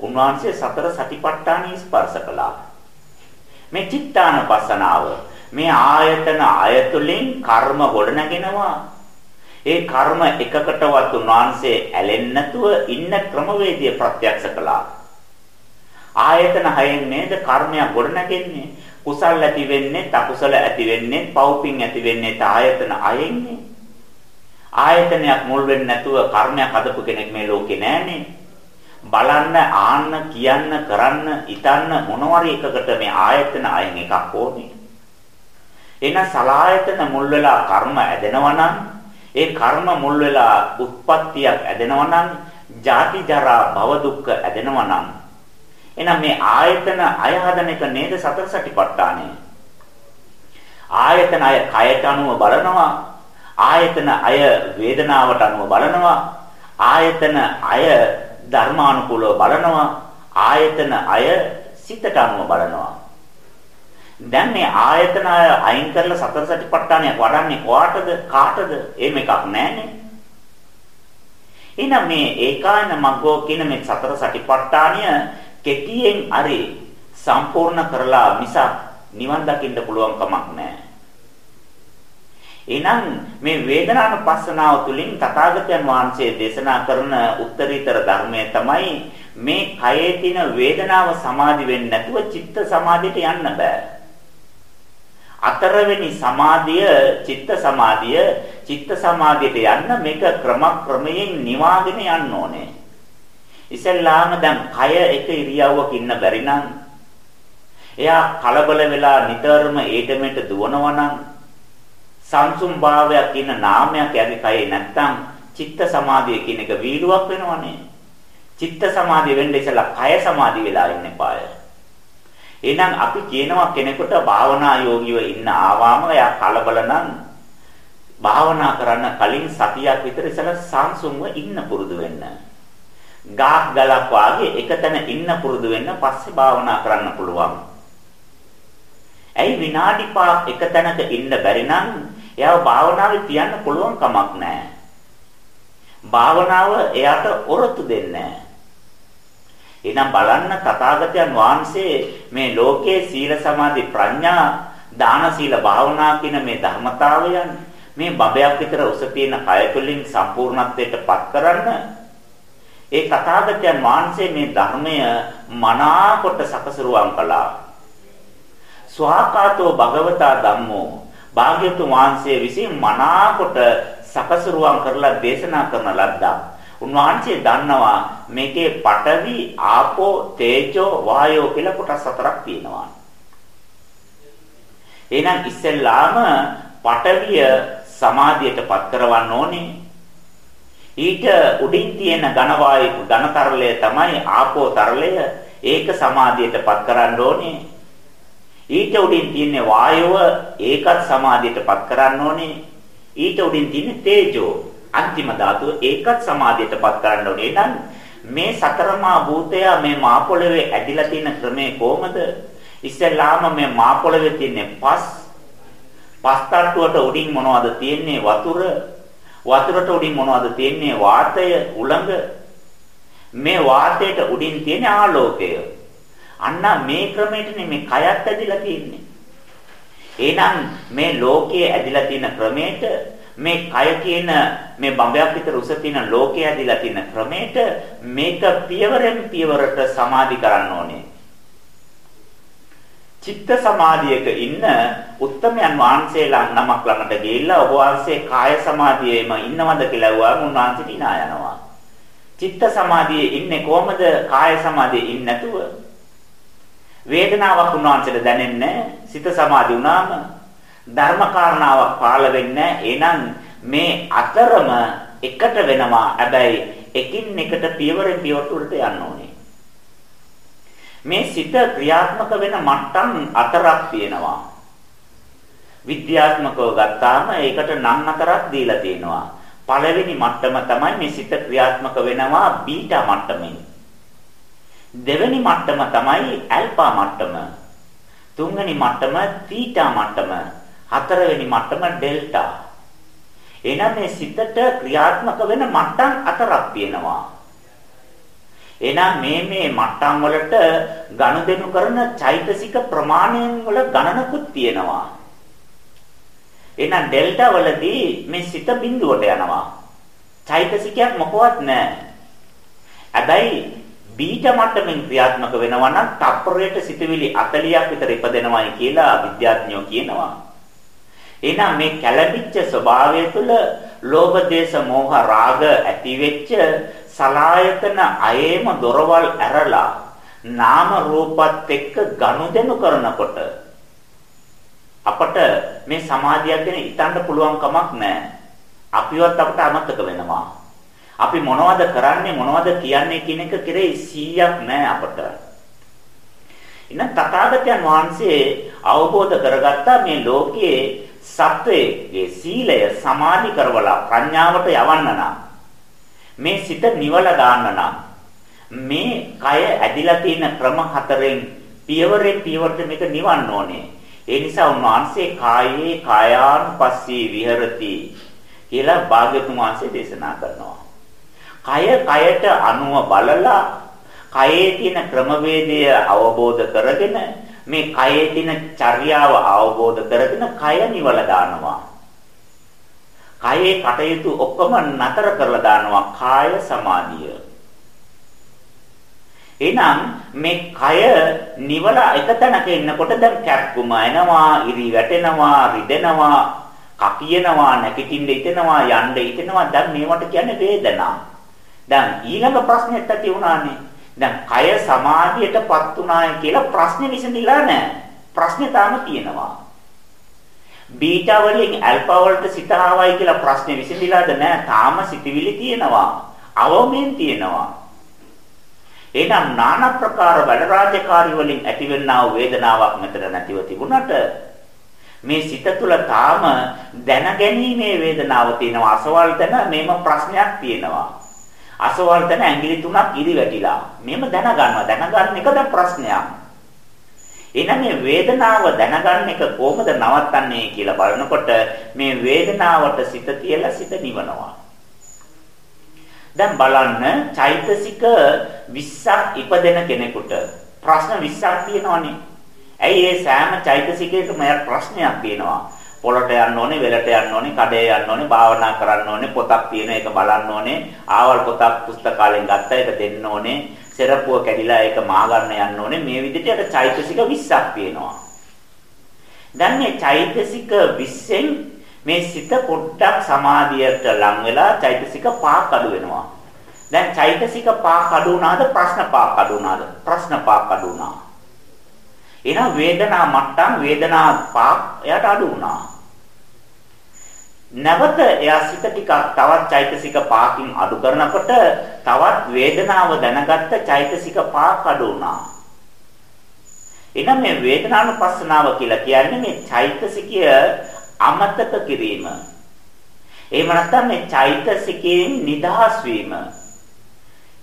උන්වහන්සේ සතර සතිපට්ඨාන ස්පර්ශ කළා. මේ චිත්තානපසනාව මේ ආයතන අයතුලින් කර්ම ගොඩනගෙනවා. ඒ කර්ම එකකටවත් උන්වහන්සේ ඇලෙන්නේ නැතුව ඉන්න ක්‍රමවේදය ප්‍රත්‍යක්ෂ කළා. ආයතන හයෙන් නේද කර්මයක් ගොඩනගෙන්නේ. කුසල් ඇති වෙන්නේ, අකුසල ඇති වෙන්නේ, පව්පින් ඇති වෙන්නේ ආයතන අයෙන්නේ. ආයතනයක් මුල් වෙන්නේ නැතුව කර්මයක් හදපු කෙනෙක් මේ ලෝකේ නැහනේ. බලන්න, ආන්න, කියන්න, කරන්න, ඉතන්න මොනවාරි එකකට මේ ආයතන අයෙන් එකක් ඕනේ. එන සලායතන මුල් වෙලා කර්ම ඇදෙනවා නම් ඒ කර්ම මුල් වෙලා උත්පත්තියක් ඇදෙනවා නම් ජාති ජරා භව දුක්ඛ ඇදෙනවා නම් එහෙනම් මේ ආයතන අය හදන එක නේද සතර සටිපට්ඨානය. ආයතන අය කයට අනුව බලනවා. ආයතන අය වේදනාවට අනුව බලනවා. ආයතන අය ධර්මානුකූලව බලනවා. ආයතන අය සිතට අනුව බලනවා. දැන් මේ ආයතන අය අයින් කරලා සතර සතිපට්ඨානය වඩන්නේ කොහාටද කාටද? එහෙම එකක් නැහැනේ. එහෙනම් මේ ඒකායන මග්ගෝ කියන මේ සතර සතිපට්ඨානය කෙටියෙන් හරි සම්පූර්ණ කරලා මිසක් නිවන් දකින්න පුළුවන් කමක් නැහැ. එහෙනම් මේ වේදනානුපස්සනාව තුළින් තථාගතයන් වහන්සේ දේශනා කරන උත්තරීතර ධර්මය තමයි මේ කයේ තියෙන වේදනාව සමාධි වෙන්නේ නැතුව චිත්ත සමාධියට යන්න බෑ. අතරවෙනි සමාධිය චිත්ත සමාධිය චිත්ත සමාධියට යන්න මේක ක්‍රමක්‍රමයෙන් නිවාගෙන යන්න ඕනේ. ඉතින්ලාම දැන් කය එක ඉරියව්වක ඉන්න බැරි නම් එයා කලබල වෙලා නිතරම ඒටමෙට දුවනවා නම් සංසුම් භාවයක් කියන නාමයක් යගේ කයේ නැත්තම් චිත්ත සමාධිය කියන එක වීලුවක් වෙනවනේ. චිත්ත සමාධිය වෙන්න ඉස්සලා කය සමාධි වෙලා ඉන්න පාය. එහෙනම් අපි කියනවා කෙනෙකුට භාවනා යෝගීව ඉන්න ආවාම එයා කලබල නම් භාවනා කරන්න කලින් සතියක් විතර ඉස්සලා සංසුම්ව ඉන්න පුරුදු වෙන්න. ගාක් ගලක් වාගේ එකතැන ඉන්න පුරුදු වෙන්න පස්සේ භාවනා කරන්න පුළුවන්. ඇයි විනාඩි 5ක් එක තැනක ඉන්න බැරි නම් එයාව භාවනාවේ තියන්න පුළුවන් කමක් නැහැ. භාවනාව එයාට ඔරොත්තු දෙන්නේ නැහැ. එහෙනම් බලන්න තථාගතයන් වහන්සේ මේ ලෝකයේ සීල සමාධි ප්‍රඥා දාන සීල භාවනා කියන මේ ධර්මතාවයන් මේ බබයක් විතර උස තියෙන කය තුළින් සම්පූර්ණත්වයට පත් කරන්න ඒ තථාගතයන් වහන්සේ මේ ධර්මය මනාකොට සකසරුවම් කළා. ස්වාකාතෝ භගවතා ධම්මෝ භාග්‍යතුන් වහන්සේ විසින් මනාකොට සකසරුවම් කරලා දේශනා කරන ලද්දා. උන්වහන්සේ දන්නවා මේකේ පඨවි, ආපෝ, තේජෝ, වායෝ කියලා කොටස් හතරක් තියෙනවා. එහෙනම් ඉස්සෙල්ලාම පඨවිය සමාධියටපත් කරවන්න ඕනේ. ඊට උඩින් තියෙන ඝන වායු ඝන තරලය තමයි ආපෝ තරලය. ඒක සමාධියටපත් කරන්න ඕනේ. ඊට උඩින් තියෙන වායුව ඒකත් සමාධියටපත් කරන්න ඕනේ. ඊට උඩින් තියෙන තේජෝ අන්තිම ධාතුව ඒකත් සමාධියටපත් කරන්න ඕනේ. එහෙනම් මේ සතරමා භූතය මේ මා පොළවේ ඇදිලා තියෙන ක්‍රමේ කොහමද? ඉස්සෙල්ලාම මේ මා පොළවේ තියෙන පස් පස් තට්ටුවට උඩින් මොනවද තියෙන්නේ? වතුර. වතුරට උඩින් මොනවද තියෙන්නේ? වාතය, උලඟ. මේ වාතයට උඩින් තියෙන ආලෝකය. අන්න මේ ක්‍රමයටනේ මේ කයත් ඇදිලා තියෙන්නේ. එහෙනම් මේ ලෝකයේ ඇදිලා තියෙන ක්‍රමයට මේ කය කියන මේ බඹයක් විතර උස තියෙන ලෝකයේ ඇදිලා තියෙන ක්‍රමයට මේක පියවරෙන් පියවරට සමාධි කරන්න ඕනේ. චිත්ත සමාධියක ඉන්න උත්තමයන් වහන්සේලා නමක් ළඟට ගිහිල්ලා ඔබ වහන්සේ කාය සමාධියේම ඉන්නවද කියලා අහුවාම උන්වහන්සේ දිනා යනවා. චිත්ත සමාධියේ ඉන්නේ කොහමද? කාය සමාධියේ ඉන්නේ නැතුව? වේදනාවක් උන්වහන්සේට දැනෙන්නේ සිත සමාධි වුණාම ධර්ම කාරණාවක් පාළ වෙන්නේ එහෙනම් මේ අතරම එකට වෙනවා. හැබැයි එකින් එකට පියවරෙන් පියවරට උඩට යන්න ඕනේ. මේ සිත ක්‍රියාත්මක වෙන මට්ටම් හතරක් තියෙනවා විද්‍යාත්මකව ගත්තාම ඒකට නම් හතරක් දීලා තියෙනවා පළවෙනි මට්ටම තමයි මේ සිත ක්‍රියාත්මක වෙනවා බීටා මට්ටමේ දෙවෙනි මට්ටම තමයි ඇල්ෆා මට්ටම. තුන්වෙනි මට්ටම තීටා මට්ටම. හතරවෙනි මට්ටම ඩෙල්ටා. එහෙනම් මේ සිතට ක්‍රියාත්මක වෙන මට්ටම් හතරක් තියෙනවා. එහෙනම් මේ මේ මට්ටම් වලට ගනුදෙනු කරන චෛතසික ප්‍රමාණයන් වල ගණනකුත් තියෙනවා. එහෙනම් ඩෙල්ටා වලදී මේ සිත බිඳුවට යනවා. චෛතසිකයක් මොකවත් නැහැ. හැබැයි බීජ මට්ටමින් ක්‍රියාත්මක වෙනවා නම් තප්පරයට සිටවිලි 40ක් විතර ඉපදෙනවායි කියලා විද්‍යාඥයෝ කියනවා. එහෙනම් මේ කැළඹිච්ච ස්වභාවය තුළ ලෝභ දේශ මොහ රාග ඇති වෙච්ච සලායතන අයේම දොරවල් ඇරලා නාම රූපත් එක්ක ගනුදෙනු කරනකොට අපට මේ සමාධියක් ගැන හිතන්න පුළුවන් කමක් නැහැ. අපිවත් අපට අමතක වෙනවා. අපි මොනවද කරන්නේ මොනවද කියන්නේ කියන එක කෙරෙහි 100ක් නැහැ අපට. ඉන්න තථාගතයන් වහන්සේ අවබෝධ කරගත්තා මේ ලෝකයේ සත්වයේ සීලය සමාධි කරවලා ප්‍රඥාවට යවන්න නම් මේ සිත නිවල දාන්න නම් මේ කය ඇදිලා තියෙන ක්‍රම හතරෙන් පියවරෙන් පියවරට මේක නිවන්න ඕනේ. ඒ නිසා උන්වහන්සේ කායේ කායානුපස්සී විහෙරති කියලා භාග්‍යතුන් වහන්සේ දේශනා කරනවා. කය කයට අනුව බලලා කයේ තියෙන ක්‍රමවේදය අවබෝධ කරගෙන මේ කයේ තියෙන චර්යාව අවබෝධ කරගෙන කය නිවල දානවා. කයේ කටයුතු ඔක්කොම නතර කරලා දානවා කාය සමාධිය. එහෙනම් මේ කය නිවලා එක තැනක ඉන්නකොට දැන් කැක්කුම එනවා, ඉරි වැටෙනවා, රිදෙනවා, කකියනවා, නැගිටින්න හිතෙනවා, යන්න හිතෙනවා. දැන් මේවට කියන්නේ වේදනා. දැන් ඊළඟ ප්‍රශ්නෙත් ඇති වුණානේ. දැන් කය සමාධියටපත් උනාය කියලා ප්‍රශ්නේ විසඳිලා නැහැ. ප්‍රශ්නේ තාම තියෙනවා. බීටා වලින් ඇල්ෆා වලට සිත ආවයි කියලා ප්‍රශ්නේ විසඳිලාද නැහැ. තාම සිතවිලි තියෙනවා. අවමෙන් තියෙනවා. එහෙනම් নানা ප්‍රකාර වැඩ රාජකාරී වලින් ඇතිවෙනා වේදනාවක් මෙතන නැතිව තිබුණට මේ සිත තුළ තාම දැනගැනීමේ වේදනාව තියෙනවා. අසවල් තැන මේම ප්‍රශ්නයක් තියෙනවා. අසවල් තැන ඇඟිලි තුනක් ඉරි වැටිලා. මේම දැනගන්නවා. දැනගන්න එක දැන් ප්‍රශ්නයක්. එහෙනම් මේ වේදනාව දැනගන්න එක කොහොමද නවත්තන්නේ කියලා බලනකොට මේ වේදනාවට සිත තියලා සිත නිවනවා. දැන් බලන්න චෛතසික 20ක් ඉපදෙන කෙනෙකුට ප්‍රශ්න 20ක් තියෙනවනේ. ඇයි ඒ සෑම චෛතසිකයකම ප්‍රශ්නයක් තියෙනවා. පොළට යන්න ඕනේ, වෙලට යන්න ඕනේ, කඩේ යන්න ඕනේ, භාවනා කරන්න ඕනේ, පොතක් තියෙන එක බලන්න ඕනේ, ආවල් පොතක් පුස්තකාලෙන් ගත්ත එක දෙන්න ඕනේ, සෙරප්පුව කැඩිලා ඒක මා ගන්න යන්න ඕනේ. මේ විදිහට චෛතසික 20ක් තියෙනවා. දැන් මේ චෛතසික 20න් මේ සිත පොඩ්ඩක් සමාධියට ලං වෙලා චෛතසික පහක් අඩු වෙනවා. දැන් චෛතසික පහක් අඩු වුණාද ප්‍රශ්න පහක් අඩු වුණාද? ප්‍රශ්න පහක් අඩු වුණා. එහෙනම් වේදනා මට්ටම් වේදනා පහක් එයාට අඩු වුණා. නැවත එයා සිත ටිකක් තවත් චෛතසික පහකින් අඩු කරනකොට තවත් වේදනාව දැනගත්ත චෛතසික පහක් අඩු වුණා. එහෙනම් මේ වේදනානුපස්සනාව කියලා කියන්නේ මේ චෛතසිකය අමතක කිරීම. එහෙම නැත්නම් මේ චෛතසිකයෙන් නිදහස් වීම.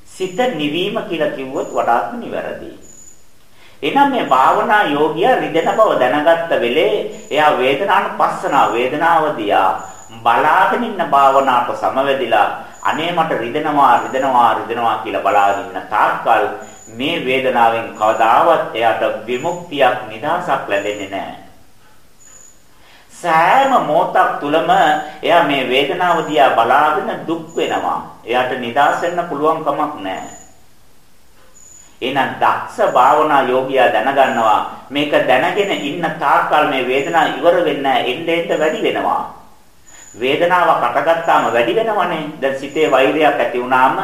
සිත නිවීම කියලා කිව්වොත් වඩාත්ම නිවැරදියි. එහෙනම් මේ භාවනා යෝගියා රිදෙන බව දැනගත්ත වෙලේ එයා වේදනානුපස්සනාව වේදනාව දියා බලාගෙන ඉන්න භාවනාවට සමවැදිලා අනේ මට රිදෙනවා රිදෙනවා රිදෙනවා කියලා බලාගෙන ඉන්න තාක්කල් මේ වේදනාවෙන් කවදාවත් එයාට විමුක්තියක් නිදහසක් ලැබෙන්නේ නැහැ. සෑම මොහොතක් තුලම එයා මේ වේදනාව දිහා බලාගෙන දුක් වෙනවා. එයාට නිදහස් වෙන්න පුළුවන් කමක් නැහැ. එහෙනම් දක්ෂ භාවනා යෝගියා දැනගන්නවා මේක දැනගෙන ඉන්න තාක්කල් මේ වේදනාව ඉවර වෙන්නේ නැහැ එන්න එන්න වැඩි වෙනවා. වේදනාව කටගත්තාම වැඩි වෙනවනේ. දැන් සිතේ වෛරයක් ඇති වුණාම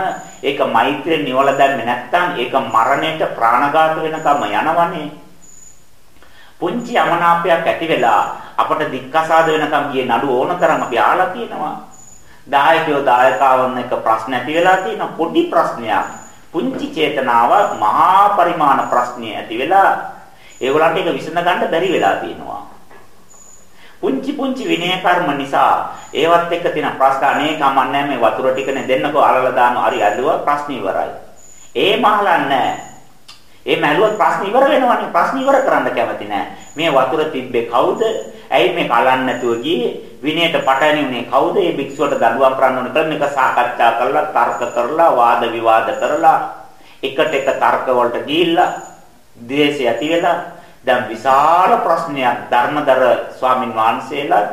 ඒක මෛත්‍රිය නිවල දැම්මේ නැත්නම් ඒක මරණයට ප්‍රාණඝාත වෙනකම් යනවනේ. පුංචි අමනාපයක් ඇති වෙලා අපට දික්කසාද වෙනකම් ගියේ නඩු ඕනතරම් අපි ආලා තියෙනවා. දායකයෝ දායකාවන් එක ප්‍රශ්න ඇති වෙලා තියෙන පොඩි ප්‍රශ්නයක්. පුංචි චේතනාවක් මහා පරිමාණ ප්‍රශ්නය ඇති වෙලා ඒගොල්ලන්ට ඒක විසඳ ගන්න බැරි වෙලා තියෙනවා. පුංචි පුංචි විනය කර්ම නිසා ඒවත් එක්ක තියෙන ප්‍රශ්න අනේ කමන්නේ මේ වතුර ටිකනේ දෙන්නකෝ අලලා දානවා හරි අල්ලුවා ප්‍රශ්න ඉවරයි. ඒ මහලන්නේ ඒ මැලුවත් ප්‍රශ්න ඉවර වෙනවනේ ප්‍රශ්න ඉවර කරන්න කැමති නෑ. මේ වතුර තිබ්බේ කවුද? ඇයි මේ කලන්න නැතුව ගියේ? විනයට පටහැනි උනේ කවුද? මේ භික්ෂුවට දඬුවම් කරන්න ඕන කියලා මේක සාකච්ඡා කරලා තර්ක කරලා වාද විවාද කරලා එකට එක තර්ක වලට ගිහිල්ලා ද්වේෂය ඇති වෙලා දැන් විශාල ප්‍රශ්නයක් ධර්මදර ස්වාමින් වහන්සේලා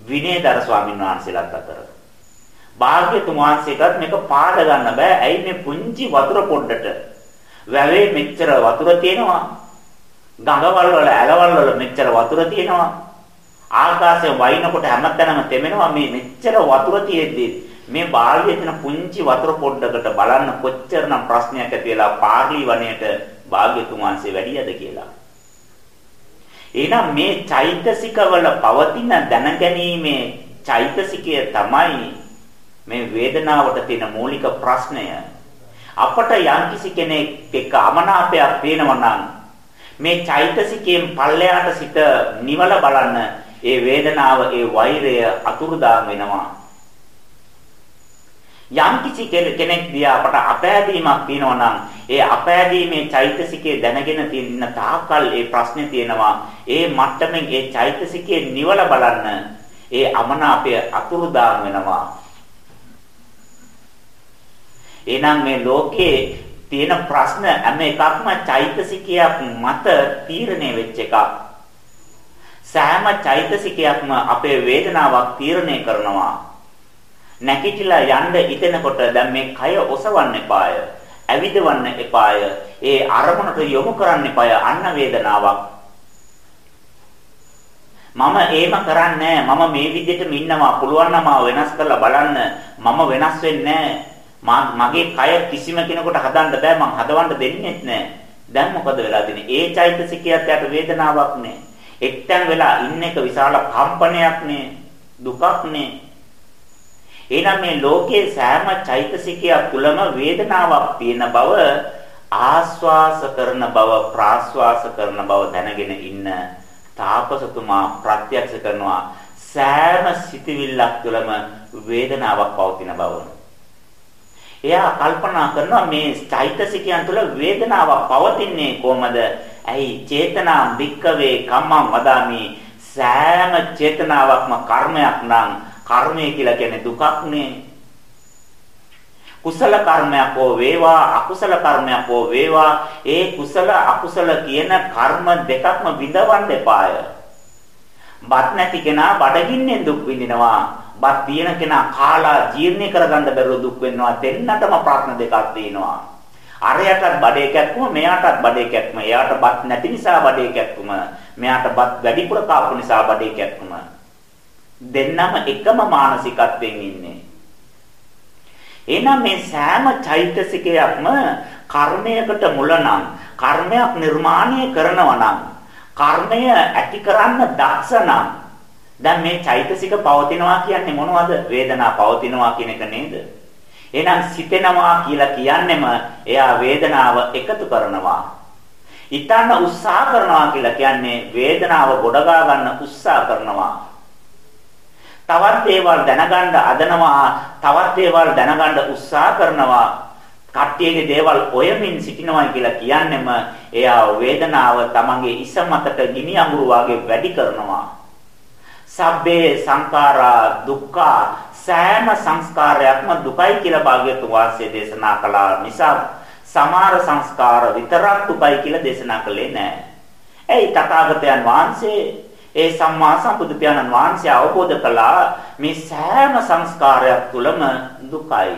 විනයදර ස්වාමින් වහන්සේලාත් අතර භාග්‍යතුන් වහන්සේටත් මේක පාඩ ගන්න බෑ. ඇයි මේ පුංචි වතුර පොඩ්ඩට වැවේ මෙච්චර වතුර තියෙනවා. ගඟවල් වල ඇලවල් වල මෙච්චර වතුර තියෙනවා. ආකාශයේ වයින්කොට හැමතැනම තෙමෙනවා මේ මෙච්චර වතුර තියෙද්දි මේ බාල්දියේ තියෙන පුංචි වතුර පොඩ්ඩකට බලන්න කොච්චරනම් ප්‍රශ්නයක් ඇති වෙලා පාර්ලි වනයේට භාග්‍යතුන් වහන්සේ වැඩියද කියලා. එහෙනම් මේ චෛතසිකවල පවතින දැනගැනීමේ චෛතසිකය තමයි මේ වේදනාවට තියෙන මූලික ප්‍රශ්නය. අපට යම්කිසි කෙනෙක් එක්ක අමනාපයක් පේනවා නම් මේ චෛතසිකයෙන් පල්ලයට සිට නිවල බලන්න ඒ වේදනාව ඒ වෛරය අතුරුදාම් වෙනවා යම් කිසි කෙනෙක් දිහා අපට අපෑදීමක් තියෙනවා නම් ඒ අපෑදීමේ චෛතසිකයේ දැනගෙන තියෙන තාකල් ඒ ප්‍රශ්නේ තියෙනවා. ඒ මට්ටමින් ඒ චෛතසිකයේ නිවල බලන්න ඒ අමනාපය අතුරුදාන් වෙනවා. එහෙනම් මේ ලෝකේ තියෙන ප්‍රශ්න හැම එකක්ම චෛතසිකයක් මත තීරණය වෙච්ච එකක්. සෑම චෛතසිකයක්ම අපේ වේදනාවක් තීරණය කරනවා. නැගිටලා යන්න ඉතනකොට දැන් මේ කය ඔසවන්න එපාය. ඇවිදවන්න එපාය. ඒ අරමුණට යොමු කරන්න එපාය. අන්න වේදනාවක්. මම ඒම කරන්නේ මම මේ විදිහටම ඉන්නවා. පුළුවන් නම් වෙනස් කරලා බලන්න. මම වෙනස් වෙන්නේ මගේ කය කිසිම කෙනෙකුට හදන්න බෑ. මං හදවන්න දෙන්නෙත් නෑ. දැන් මොකද වෙලා තියෙන්නේ? ඒ චෛතසිකයට යට වේදනාවක් නෑ. එක්තැන් වෙලා ඉන්න එක විශාල කම්පනයක් නේ. දුකක් නේ. එහෙනම් මේ ලෝකයේ සෑම චෛතසිකයක් තුළම වේදනාවක් තියෙන බව ආස්වාස කරන බව ප්‍රාස්වාස කරන බව දැනගෙන ඉන්න තාපසතුමා ප්‍රත්‍යක්ෂ කරනවා සෑම සිතවිල්ලක් තුළම වේදනාවක් පවතින බව. එයා කල්පනා කරනවා මේ චෛතසිකයන් තුළ වේදනාවක් පවතින්නේ කොහමද? ඇයි චේතනා වික්කවේ කම්මං වදාමි සෑම චේතනාවක්ම කර්මයක් නම් කර්මය කියලා කියන්නේ දුකක්නේ. කුසල කර්මයක් හෝ වේවා අකුසල කර්මයක් හෝ වේවා ඒ කුසල අකුසල කියන කර්ම දෙකක්ම විඳවන්න එපාය. බත් නැති කෙනා බඩගින්නෙන් දුක් විඳිනවා. බත් තියෙන කෙනා කාලා ජීර්ණය කරගන්න බැරුව දුක් වෙනවා. දෙන්නටම ප්‍රශ්න දෙකක් තියෙනවා. අරයටත් බඩේ කැක්කුම මෙයාටත් බඩේ කැක්කුම. එයාට බත් නැති නිසා බඩේ කැක්කුම. මෙයාට බත් වැඩිපුර කාපු නිසා බඩේ කැක්කුම. දෙන්නම එකම මානසිකත්වයෙන් ඉන්නේ. එහෙනම් මේ සෑම චෛතසිකයක්ම කර්මයකට මුල නම් කර්මයක් නිර්මාණය කරනවා නම් කර්මය ඇති කරන්න දක්ෂ නම් දැන් මේ චෛතසික පවතිනවා කියන්නේ මොනවද? වේදනා පවතිනවා කියන එක නේද? එහෙනම් සිතෙනවා කියලා කියන්නෙම එයා වේදනාව එකතු කරනවා. ඊතන උත්සාහ කරනවා කියලා කියන්නේ වේදනාව ගොඩගා ගන්න උත්සාහ කරනවා. තවත් දේවල් දැනගන්න අදනවා තවත් දේවල් දැනගන්න උත්සාහ කරනවා කට්ටියගේ දේවල් ඔයමින් සිටිනවා කියලා කියන්නෙම එයා වේදනාව තමන්ගේ ඉස මතට ගිනි අඟුරු වාගේ වැඩි කරනවා සබ්බේ සංඛාරා දුක්ඛ සෑම සංස්කාරයක්ම දුකයි කියලා භාග්‍යතුන් වහන්සේ දේශනා කළා නිසා සමහර සංස්කාර විතරක් දුකයි කියලා දේශනා කළේ නැහැ. එයි තථාගතයන් වහන්සේ ඒ සම්මා සම්බුදු පියාණන් වහන්සේ අවබෝධ කළා මේ සෑම සංස්කාරයක් තුළම දුකයි.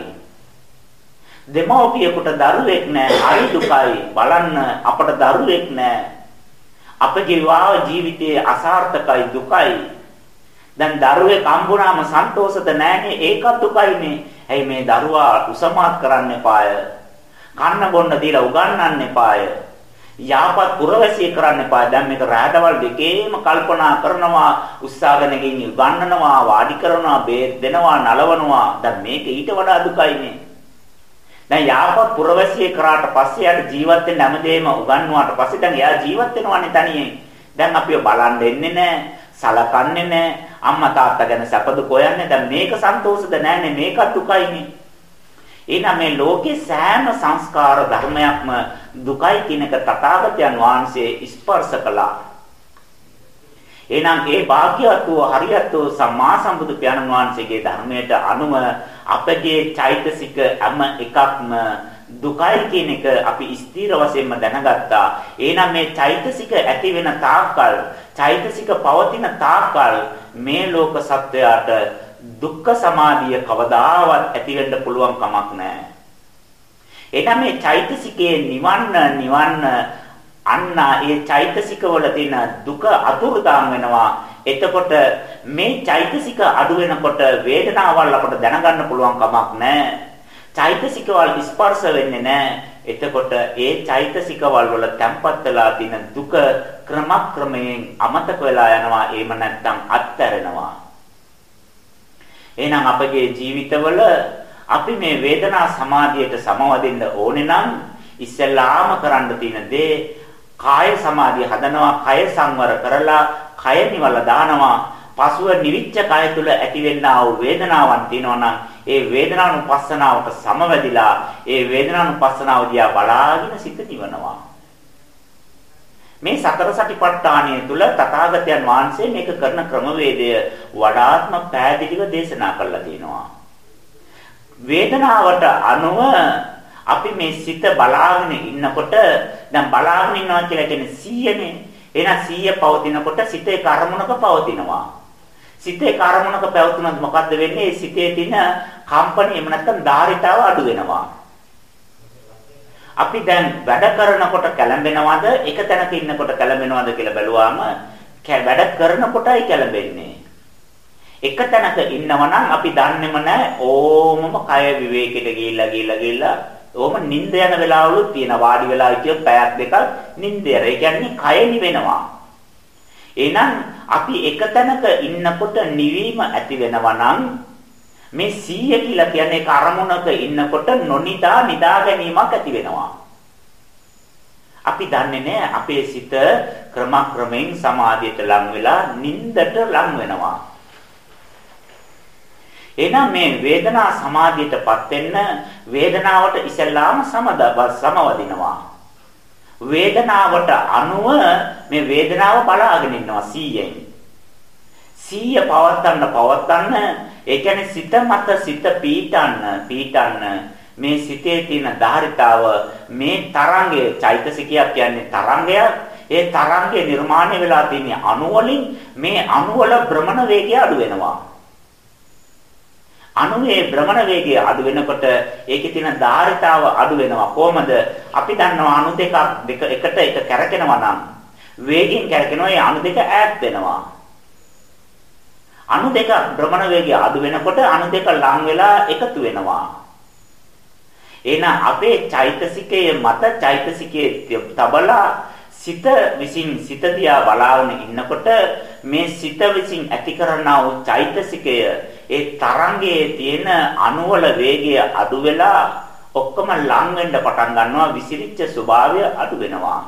දෙමෝපියෙකුට දරුවෙක් නැහැ හරි දුකයි. බලන්න අපට දරුවෙක් නැහැ. අපගේ විවාහ ජීවිතයේ අසාර්ථකයි දුකයි. දැන් දරුවෙක් හම්බුනාම සන්තෝෂද නැහනේ ඒකත් දුකයිනේ. ඇයි මේ දරුවා උසමාත් කරන්න එපාය. කන්න බොන්න දීලා උගන්වන්න එපාය. යාපත් පුරවැසිය කරන්න එපා. දැන් මේක රාඩවල් දෙකේම කල්පනා කරනවා, උත්සාහගෙන ගින් ගන්නනවා, වාඩි කරනවා, බේත් දෙනවා, නලවනවා. දැන් මේක ඊට වඩා දුකයිනේ. දැන් යාපත් පුරවැසිය කරාට පස්සේ යාට ජීවත් වෙන්න හැමදේම උගන්වුවාට පස්සේ දැන් එයා ජීවත් වෙනවානේ තනියෙන්. දැන් අපිව බලන් දෙන්නේ නැහැ, සලකන්නේ නැහැ. අම්මා තාත්තා ගැන සැපද කොයන්නේ. දැන් මේක සන්තෝෂද නැන්නේ මේකත් දුකයිනේ. එහෙනම් මේ ලෝකේ සෑම සංස්කාර ධර්මයක්ම දුකයි කියන එක තථාගතයන් වහන්සේ ස්පර්ශ කළා. එහෙනම් ඒ භාග්‍යවත් වූ හරියත් වූ සම්මා සම්බුදු පියාණන් වහන්සේගේ ධර්මයට අනුව අපගේ චෛතසික හැම එකක්ම දුකයි කියන එක අපි ස්ථීර වශයෙන්ම දැනගත්තා. එහෙනම් මේ චෛතසික ඇති වෙන තාක්කල්, චෛතසික පවතින තාක්කල් මේ ලෝක සත්වයාට දුක්ඛ සමාධිය කවදාවත් ඇති වෙන්න පුළුවන් කමක් නැහැ. එතන මේ චෛතසිකයේ නිවන්න නිවන්න අන්න ඒ චෛතසික වල තියෙන දුක අතුරුදාන් වෙනවා. එතකොට මේ චෛතසික අඩු වෙනකොට වේදනාවල් අපට දැනගන්න පුළුවන් කමක් නැහැ. චෛතසිකවල ස්පර්ශ වෙන්නේ නැහැ. එතකොට ඒ චෛතසිකවල වල තැම්පත් වෙලා තියෙන දුක ක්‍රමක්‍රමයෙන් අමතක වෙලා යනවා. එහෙම නැත්නම් අත්හැරෙනවා. එහෙනම් අපගේ ජීවිතවල අපි මේ වේදනා සමාධියට සමවදින්න ඕනේ නම් ඉස්සෙල්ලාම කරන්න තියෙන දේ කාය සමාධිය හදනවා කය සංවර කරලා කය නිවල දානවා පසුව නිවිච්ච කය තුල ඇතිවෙනා වූ වේදනාවන් තියෙනවා නම් ඒ වේදනානුපස්සනාවට සමවැදිලා ඒ වේදනානුපස්සනාව දිහා බලාගෙන සිත නිවනවා. මේ සතර සටිපට්ඨානය තුල තථාගතයන් වහන්සේ මේක කරන ක්‍රමවේදය වඩාත්ම පැහැදිලිව දේශනා කරලා තියෙනවා. වේදනාවට අනුව අපි මේ සිත බලාගෙන ඉන්නකොට දැන් බලාගෙන ඉන්නවා කියලා කියන්නේ 100නේ. එහෙනම් 100 පවතිනකොට සිතේ කර්මණක පවතිනවා. සිතේ කර්මණක පැවතුනොත් මොකද්ද වෙන්නේ? සිතේ තියෙන කම්පණය එහෙම නැත්නම් ධාරිතාව අඩු වෙනවා. අපි දැන් වැඩ කරනකොට කැළඹෙනවද? එක තැනක ඉන්නකොට කැළඹෙනවද කියලා බැලුවාම වැඩ කරනකොටයි කැළඹෙන්නේ. එක තැනක ඉන්නවනම් අපි දන්නේම නැහැ ඕමම කය විවේකයට ගිහිල්ලා ගිහිල්ලා ගිහිල්ලා ඕම නිින්ද යන වෙලාවලුත් තියෙන වාඩි වෙලා ඉතියොත් පැයක් දෙකක් නිින්ද යර. ඒ කියන්නේ කය නිවෙනවා. එහෙනම් අපි එක තැනක ඉන්නකොට නිවීම ඇති වෙනවා නම් මේ සීය කියලා කියන්නේ කර්මුණක ඉන්නකොට නොනිදා නිදා ගැනීමක් ඇති වෙනවා. අපි දන්නේ නැහැ අපේ සිත ක්‍රමක්‍රමයෙන් සමාධියට ලං වෙලා නින්දට ලං වෙනවා. එහෙනම් මේ වේදනා සමාධියටපත් වෙන්න වේදනාවට ඉස්සෙල්ලාම සමවදිනවා. වේදනාවට අනුව මේ වේදනාව බලාගෙන ඉන්නවා 100ෙන්. 100 පවත්තන්න පවත්තන්න ඒ කියන්නේ සිත මත සිත පීඩන්න පීඩන්න මේ සිතේ තියෙන ධාරිතාව මේ තරංගය චෛතසිකයක් කියන්නේ තරංගයක් ඒ තරංගය නිර්මාණය වෙලා තියෙන අණු වලින් මේ අණු වල භ්‍රමණ වේගය අඩු වෙනවා අණුවේ භ්‍රමණ වේගය අඩු වෙනකොට ඒකේ තියෙන ධාරිතාව අඩු වෙනවා. කොහමද? අපි දන්නවා අණු දෙකක් දෙක එකට එක කැරකෙනවා නම් වේගයෙන් කැරකෙනවා. ඒ අණු දෙක ඈත් වෙනවා. අණු දෙක භ්‍රමණ වේගය අඩු වෙනකොට අණු දෙක ලං වෙලා එකතු වෙනවා. එහෙනම් අපේ චෛතසිකයේ මත චෛතසිකයේ තබලා සිත විසින් සිත දිහා බලාගෙන ඉන්නකොට මේ සිත විසින් ඇති කරනා වූ චෛතසිකය ඒ තරංගයේ තියෙන අණුවල වේගය අඩු වෙලා ඔක්කොම ලං වෙන්න පටන් ගන්නවා විසිරිච්ච ස්වභාවය අඩු වෙනවා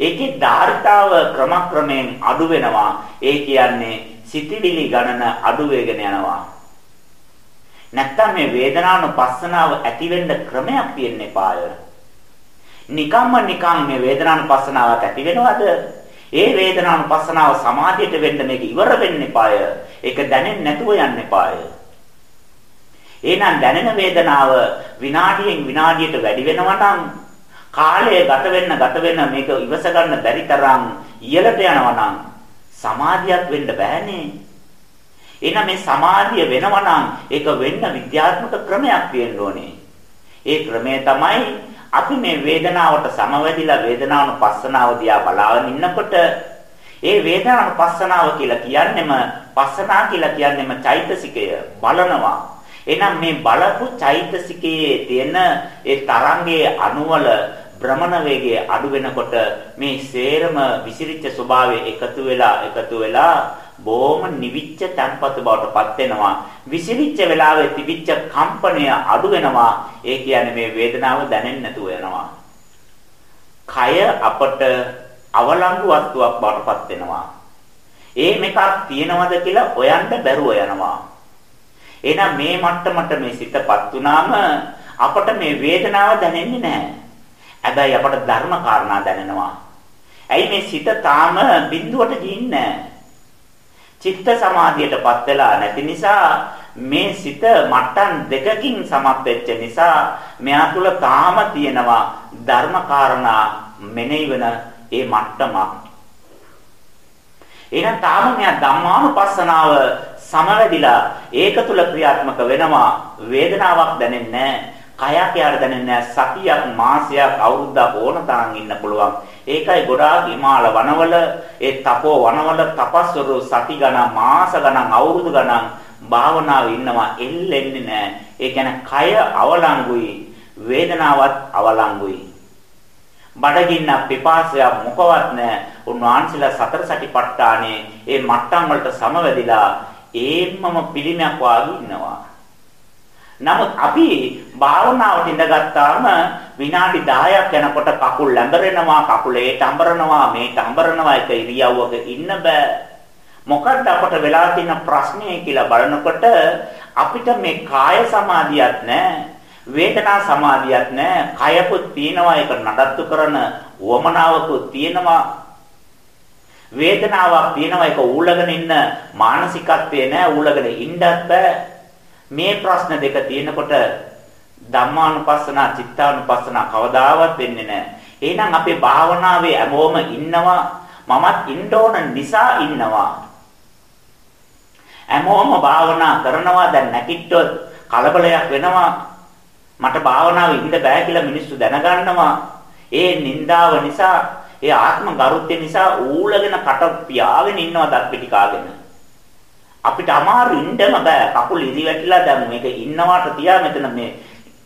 ඒකේ ධාරිතාව ක්‍රමක්‍රමයෙන් අඩු වෙනවා ඒ කියන්නේ සිතිවිලි ගණන අඩු වෙගෙන යනවා නැත්තම් මේ වේදනානුපස්සනාව ඇති වෙන්න ක්‍රමයක් තියෙන්න එපාය. නිකම්ම නිකම් මේ වේදනානුපස්සනාවක් ඇති වෙනවද? ඒ වේදනානුපස්සනාව සමාධියට වෙන්න මේක ඉවර වෙන්න එපාය. ඒක දැනෙන්නේ නැතුව යන්න එපාය. එහෙනම් දැනෙන වේදනාව විනාඩියෙන් විනාඩියට වැඩි වෙනවා නම් කාලය ගත වෙන්න ගත වෙන්න මේක ඉවස ගන්න බැරි තරම් ඉහළට යනවා නම් සමාධියක් වෙන්න බෑනේ. එහෙනම් මේ සමාධිය වෙනවා නම් ඒක වෙන්න විද්‍යාත්මක ක්‍රමයක් තියෙන්න ඕනේ. ඒ ක්‍රමය තමයි අපි මේ වේදනාවට සමවැදිලා වේදනාවන පස්සනාව දිහා බලාගෙන ඉන්නකොට ඒ වේදනාවන පස්සනාව කියලා කියන්නෙම පස්සනා කියලා කියන්නෙම චෛතසිකය බලනවා. එහෙනම් මේ බලපු චෛතසිකයේ තියෙන ඒ තරංගයේ අණුවල භ්‍රමණ වේගය අඩු වෙනකොට මේ සේරම විසිරිච්ච ස්වභාවය එකතු වෙලා එකතු වෙලා බොහොම නිවිච්ච තන්පත් බවට පත් වෙනවා. විසිරිච්ච වෙලාවේ තිබිච්ච කම්පනය අඩු වෙනවා. ඒ කියන්නේ මේ වේදනාව දැනෙන්නේ නැතුව යනවා. කය අපට අවලංගු වස්තුවක් බවට පත් වෙනවා. ඒ මේකක් තියෙනවද කියලා හොයන්න බැරුව යනවා. එහෙනම් මේ මට්ටමට මේ සිතපත් වුනාම අපට මේ වේදනාව දැනෙන්නේ නැහැ. හැබැයි අපට ධර්ම කාරණා දැනෙනවා. ඇයි මේ සිත තාම බිඳුවට ගිහින් නැහැ? චිත්ත සමාධියටපත් වෙලා නැති නිසා මේ සිත මට්ටම් දෙකකින් සමත් වෙච්ච නිසා මෙයා තුල තාම තියෙනවා ධර්මකාරණා මෙනෙහි වෙන ඒ මට්ටමක්. එහෙනම් තාම මෙයා ධම්මානුපස්සනාව සමවැදිලා ඒක තුල ක්‍රියාත්මක වෙනවා වේදනාවක් දැනෙන්නේ නැහැ. කයක් යාර දැනෙන්නේ නැහැ. සතියක් මාසයක් අවුරුද්දක් ඕන තරම් ඉන්න පුළුවන්. ඒකයි ගොඩාක් හිමාල වනවල ඒ තපෝ වනවල තපස්වරු සති ගණන් මාස ගණන් අවුරුදු ගණන් භාවනාවේ ඉන්නවා එල්ලෙන්නේ නැහැ. ඒ කියන්නේ කය අවලංගුයි වේදනාවත් අවලංගුයි. බඩගින්න පිපාසය මොකවත් නැහැ. උන්වහන්සේලා සතර සටිපට්ඨානේ ඒ මට්ටම් වලට සමවැදිලා ඒම්මම පිළිමයක් වාගේ ඉන්නවා. නමුත් අපි භාවනාවට ඉඳගත්තාම විනාඩි 10ක් යනකොට කකුල් ලැඹරෙනවා කකුලේට අඹරනවා මේට අඹරනවා එක ඉරියව්වක ඉන්න බෑ මොකක්ද අපට වෙලා තියෙන ප්‍රශ්නේ කියලා බලනකොට අපිට මේ කාය සමාධියක් නැහැ. වේදනා සමාධියක් නැහැ. කයකුත් තියෙනවා ඒක නඩත්තු කරන වමනාවකුත් තියෙනවා. වේදනාවක් තියෙනවා ඒක ඌලගෙන ඉන්න මානසිකත්වයේ නැහැ. ඌලගෙන ඉන්නත් බෑ. මේ ප්‍රශ්න දෙක තියෙනකොට ධම්මානුපස්සනා චිත්තානුපස්සනා කවදාවත් වෙන්නේ නැහැ. එහෙනම් අපේ භාවනාවේ හැමෝම ඉන්නවා මමත් ඉන්න ඕන නිසා ඉන්නවා. හැමෝම භාවනා කරනවා දැන් නැකිට්ටොත් කලබලයක් වෙනවා. මට භාවනාව ඉන්න බෑ කියලා මිනිස්සු දැනගන්නවා. ඒ නින්දාව නිසා, ඒ ආත්ම ගරුත්වය නිසා ඌලගෙන කට පියාගෙන ඉන්නවා දත් පිටි කාගෙන. අපිට අමාරු ඉන්නම බෑ. කකුල් ඉරි වැටිලා දැන් මේක ඉන්නවාට තියා මෙතන මේ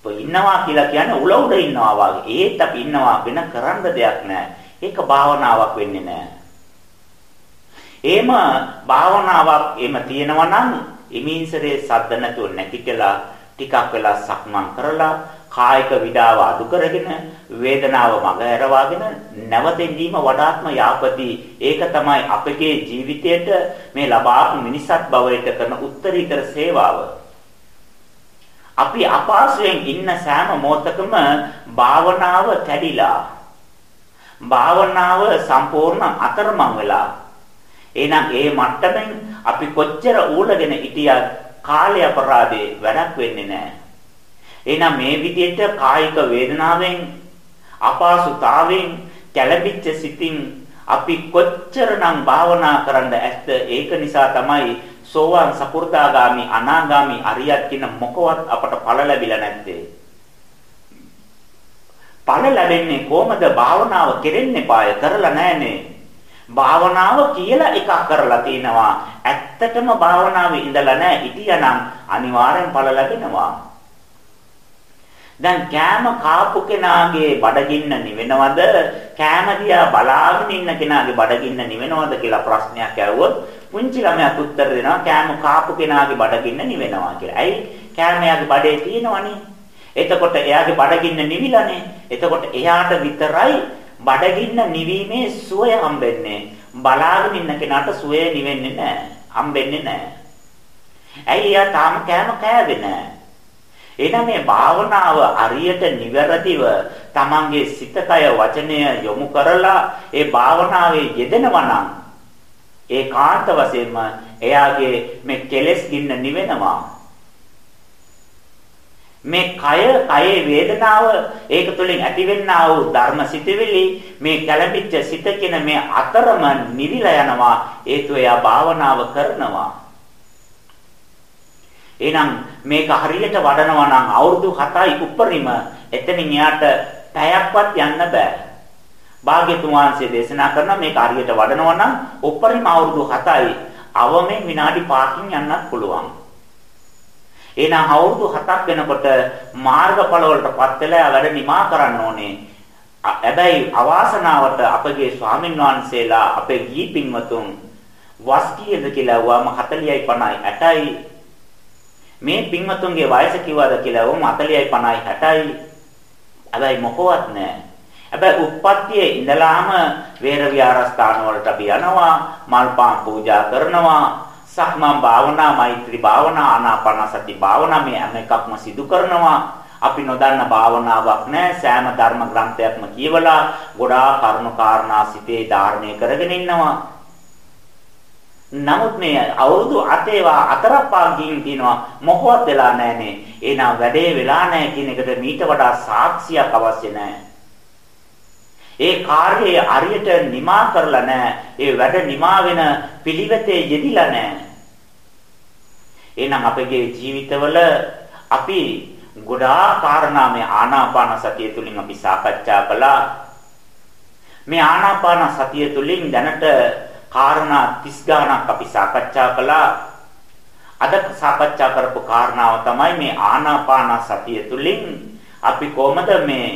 ඉන්නවා කියලා කියන්නේ උල උඩ ඉන්නවා වගේ. ඒත් අපි ඉන්නවා වෙන කරන්න දෙයක් නැහැ. ඒක භාවනාවක් වෙන්නේ නැහැ. එහෙම භාවනාවක් එහෙම තියෙනවා නම් ඉමීන්සරේ සද්ද නැතුව නැතිකලා ටිකක් වෙලා සක්මන් කරලා කායික විඩාව අඩු කරගෙන වේදනාව මග ඇරවාගෙන නැවතෙන්දීම වඩාත්ම යාපති. ඒක තමයි අපගේ ජීවිතයට මේ ලබාපු මිනිසත් භවයට කරන උත්තරීතර සේවාව. අපි අපාසයෙන් ඉන්න සෑම මොහොතකම භාවනාව කැඩිලා භාවනාව සම්පූර්ණ අතරමං වෙලා. එහෙනම් ඒ මට්ටමින් අපි කොච්චර ඌලගෙන හිටියත් කාලය අපරාධේ වැඩක් වෙන්නේ නැහැ. එහෙනම් මේ විදිහට කායික වේදනාවෙන් අපාසුතාවෙන් කැළඹිච්ච සිතින් අපි කොච්චරනම් භාවනා කරන්න ඇත්ද ඒක නිසා තමයි සෝවාන් සකු르දාගාමි අනාගාමි අරියත් කියන මොකවත් අපට ඵල ලැබිලා නැත්තේ. ඵල ලැබෙන්නේ කොහමද භාවනාව කෙරෙන්නේ පාය කරලා නැහනේ. භාවනාව කියලා එකක් කරලා තිනවා. ඇත්තටම භාවනාවේ ඉඳලා නැහැ. හිටියානම් අනිවාර්යෙන් ඵල ලැබෙනවා. දැන් කෑම කාපු කෙනාගේ බඩගින්න නිවෙනවද? කෑම දිහා බලාගෙන ඉන්න කෙනාගේ බඩගින්න නිවෙනවද කියලා ප්‍රශ්නයක් ඇහුවොත් පුංචි ළමයාත් උත්තර දෙනවා කෑම කාපු කෙනාගේ බඩගින්න නිවෙනවා කියලා. ඇයි? කෑම එයාගේ බඩේ තියෙනවනේ. එතකොට එයාගේ බඩගින්න නිවිලානේ. එතකොට එයාට විතරයි බඩගින්න නිවීමේ සුවය හම්බෙන්නේ. බලාගෙන ඉන්න කෙනාට සුවය නිවෙන්නේ නැහැ. හම්බෙන්නේ නැහැ. ඇයි එයා තාම කෑම කෑවේ නැහැ. එහෙනම් මේ භාවනාව අරියට නිවැරදිව තමන්ගේ සිත කය වචනය යොමු කරලා ඒ භාවනාවේ යෙදෙනවා නම් ඒ කාන්ත වශයෙන්ම එයාගේ මේ කෙලෙස් ගින්න නිවෙනවා. මේ කය කයේ වේදනාව ඒක තුළින් ඇතිවෙනා වූ ධර්ම සිතවිලි මේ කැළඹිච්ච සිත කියන මේ අතරම නිවිලා යනවා. ඒතු එයා භාවනාව කරනවා. එහෙනම් මේක හරියට වඩනවා නම් අවුරුදු 7යි උඩරිම එතනින් එයාට පැයක්වත් යන්න බෑ. භාග්‍යතුන් වහන්සේ දේශනා කරන මේක හරියට වඩනවා නම් උඩරිම අවුරුදු 7යි අවමෙන් විනාඩි 5කින් යන්නත් පුළුවන්. එහෙනම් අවුරුදු 7ක් වෙනකොට මාර්ගඵල වලටපත් වෙලා වැඩ නිමා කරන්න ඕනේ. හැබැයි අවාසනාවට අපගේ ස්වාමින් වහන්සේලා අපේ ගී පින්වතුන් වස් කීයද කියලා වුවම 40යි 50යි 60යි මේ පින්වතුන්ගේ වයස කිව්වද කියලා වොම් 40යි 50යි 60යි. හැබැයි මොකවත් නැහැ. හැබැයි උප්පත්තියේ ඉඳලාම වේර විහාරස්ථාන වලට අපි යනවා, මල් පාන් පූජා කරනවා, සක්මන් භාවනා, මෛත්‍රී භාවනා, ආනාපානසති භාවනා මේ හැම එකක්ම සිදු කරනවා. අපි නොදන්න භාවනාවක් නැහැ. සෑම ධර්ම ග්‍රන්ථයක්ම කියවලා ගොඩාක් කරුණු කාරණා සිතේ ධාරණය කරගෙන ඉන්නවා. නමුත් මේ අවුරුදු 8 ඒවා අතරක් පාගින් කියනවා මොකවත් වෙලා නැහනේ. එහෙනම් වැඩේ වෙලා නැහැ කියන එකට මීට වඩා සාක්ෂියක් අවශ්‍ය නැහැ. ඒ කාර්යය අරියට නිමා කරලා නැහැ. ඒ වැඩ නිමා වෙන පිළිවෙතේ යෙදිලා නැහැ. එහෙනම් අපගේ ජීවිතවල අපි ගොඩාක් කාරණා මේ ආනාපාන සතිය තුලින් අපි සාකච්ඡා කළා. මේ ආනාපාන සතිය තුලින් දැනට කාරණා 30 ගණක් අපි සාකච්ඡා කළා. අද සාකච්ඡා කරපු කාරණාව තමයි මේ ආනාපාන සතිය තුළින් අපි කොහොමද මේ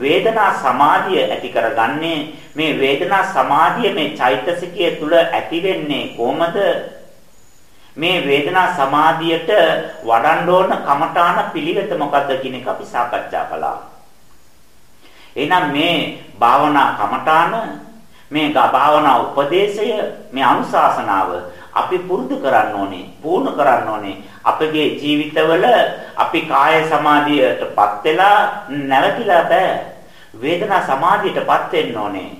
වේදනා සමාධිය ඇති කරගන්නේ මේ වේදනා සමාධිය මේ චෛතසිකය තුළ ඇති වෙන්නේ කොහොමද මේ වේදනා සමාධියට වඩන්න ඕන කමඨාන පිළිවෙත මොකද්ද කියන එක අපි සාකච්ඡා කළා. එහෙනම් මේ භාවනා කමඨාන මේ භාවනා උපදේශය මේ අනුශාසනාව අපි පුරුදු කරන්න ඕනේ, පුහුණු කරන්න ඕනේ. අපගේ ජීවිතවල අපි කාය සමාධියටපත් වෙලා නැවතිලා බෑ. වේදනා සමාධියටපත් වෙන්න ඕනේ.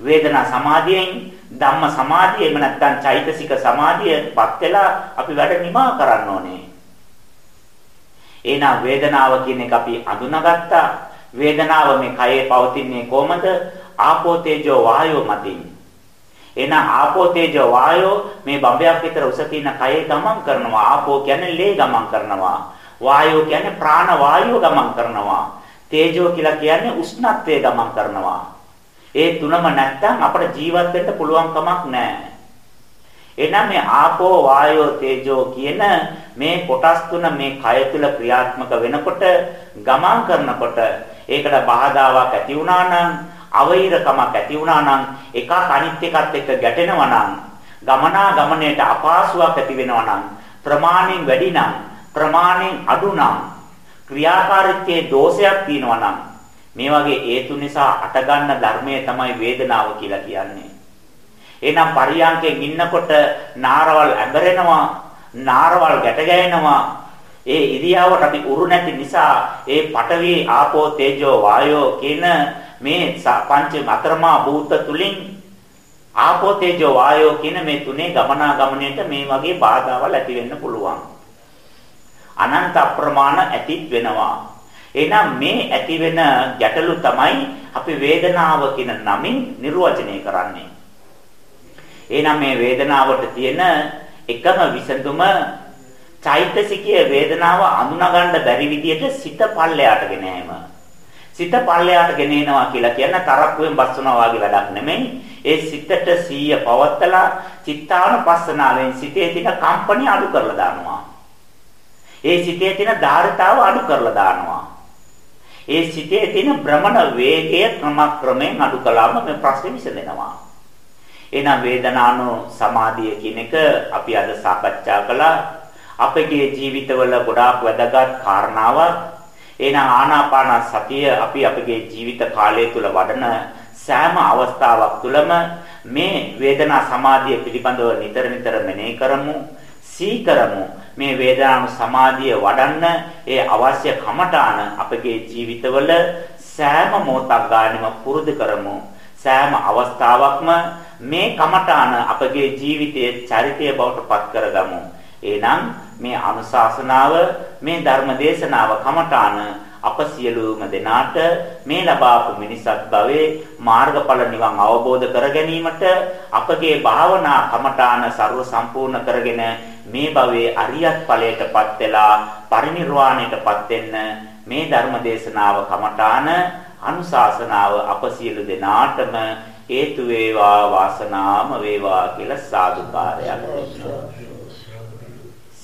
වේදනා සමාධියෙන් ධම්ම සමාධිය එහෙම නැත්නම් චෛතසික සමාධියපත් වෙලා අපි වැඩ නිමා කරන්න ඕනේ. එහෙනම් වේදනාව කියන එක අපි අඳුනගත්තා. වේදනාව මේ කයේ පවතින්නේ කොහමද? ආපෝ තේජෝ වායෝ මතින්. එහෙනම් ආපෝ තේජෝ වායෝ මේ බඹයක් විතර උස තියෙන කයේ ගමන් කරනවා. ආපෝ කියන්නේ ලේ ගමන් කරනවා. වායෝ කියන්නේ ප්‍රාණ වායුව ගමන් කරනවා. තේජෝ කියලා කියන්නේ උෂ්ණත්වය ගමන් කරනවා. ඒ තුනම නැත්තම් අපට ජීවත් වෙන්න පුළුවන් කමක් නැහැ. එහෙනම් මේ ආපෝ වායෝ තේජෝ කියන මේ කොටස් තුන මේ කය තුල ක්‍රියාත්මක වෙනකොට ගමන් කරනකොට ඒකට බාධාවක් ඇති වුණා නම් අවෛරකමක් ඇති වුණා නම් එකක් අනිත් එකත් එක්ක ගැටෙනවා නම් ගමනා ගමනේට අපහසුාවක් ඇති වෙනවා නම් ප්‍රමාණයෙන් වැඩි නම් ප්‍රමාණයෙන් අඩු නම් ක්‍රියාකාරීත්වයේ දෝෂයක් තියෙනවා නම් මේ වගේ හේතු නිසා අටගන්න ධර්මයේ තමයි වේදනාව කියලා කියන්නේ එහෙනම් පරියන්කෙන් ඉන්නකොට නාරවල් ඇඹරෙනවා, නාරවල් ගැට ගැහෙනවා. ඒ ඉරියාවට අපි උරු නැති නිසා ඒ පඨවි ආපෝ තේජෝ වායෝ කියන මේ පංච මතරමා භූත තුලින් ආපෝ තේජෝ වායෝ කියන මේ තුනේ ගමනාගමනයට මේ වගේ බාධාවල් ඇති වෙන්න පුළුවන්. අනන්ත අප්‍රමාණ ඇතිත් වෙනවා. එහෙනම් මේ ඇති වෙන ගැටලු තමයි අපි වේදනාව කියන නමින් නිර්වචනය කරන්නේ. එහෙනම් මේ වේදනාවට තියෙන එකම විසඳුම චෛතසිකයේ වේදනාව අඳුනගන්න බැරි විදියට සිත පල්ලයට ගෙනෑම. සිත පල්ලයට ගෙනේනවා කියලා කියන්නේ තරක්කුවෙන් බස්සනවා වගේ වැඩක් නෙමෙයි. ඒ සිතට සීය පවත්තලා චිත්තානුපස්සනාවෙන් සිතේ තියෙන කම්පණි අඩු කරලා දානවා. ඒ සිතේ තියෙන ධාරිතාව අඩු කරලා දානවා. ඒ සිතේ තියෙන භ්‍රමණ වේගය ක්‍රමක්‍රමයෙන් අඩු කළාම මේ ප්‍රශ්නේ විසඳෙනවා. එහෙනම් වේදනානෝ සමාධිය කියන එක අපි අද සාකච්ඡා කළා. අපගේ ජීවිතවල ගොඩාක් වැදගත් කාරණාවක්. එහෙනම් ආනාපාන සතිය අපි අපගේ ජීවිත කාලය තුල වඩන සෑම අවස්ථාවක් තුළම මේ වේදනා සමාධිය පිළිබඳව නිතර නිතර මෙනෙහි කරමු. සීකරමු මේ වේදනානු සමාධිය වඩන්න ඒ අවශ්‍ය කමඨාන අපගේ ජීවිතවල සෑම මොහොතක් ගානෙම පුරුදු කරමු සෑම අවස්ථාවකම මේ කමඨාන අපගේ ජීවිතයේ චරිතය බවට පත් කරගමු. එහෙනම් මේ අනුශාසනාව මේ ධර්ම දේශනාව කමඨාන අප සියලුම දෙනාට මේ ලබාපු මිනිසත් භවයේ මාර්ගඵල නිවන් අවබෝධ කර ගැනීමට අපගේ භාවනා කමඨාන ਸਰව සම්පූර්ණ කරගෙන මේ භවයේ අරියත් ඵලයටපත් වෙලා පරිණිරවාණයටපත් වෙන්න මේ ධර්ම දේශනාව කමඨාන අනුශාසනාව අප සියලු දෙනාටම හේතු වේවා වාසනාම වේවා කියලා සාදුකාරයක් දෙන්න.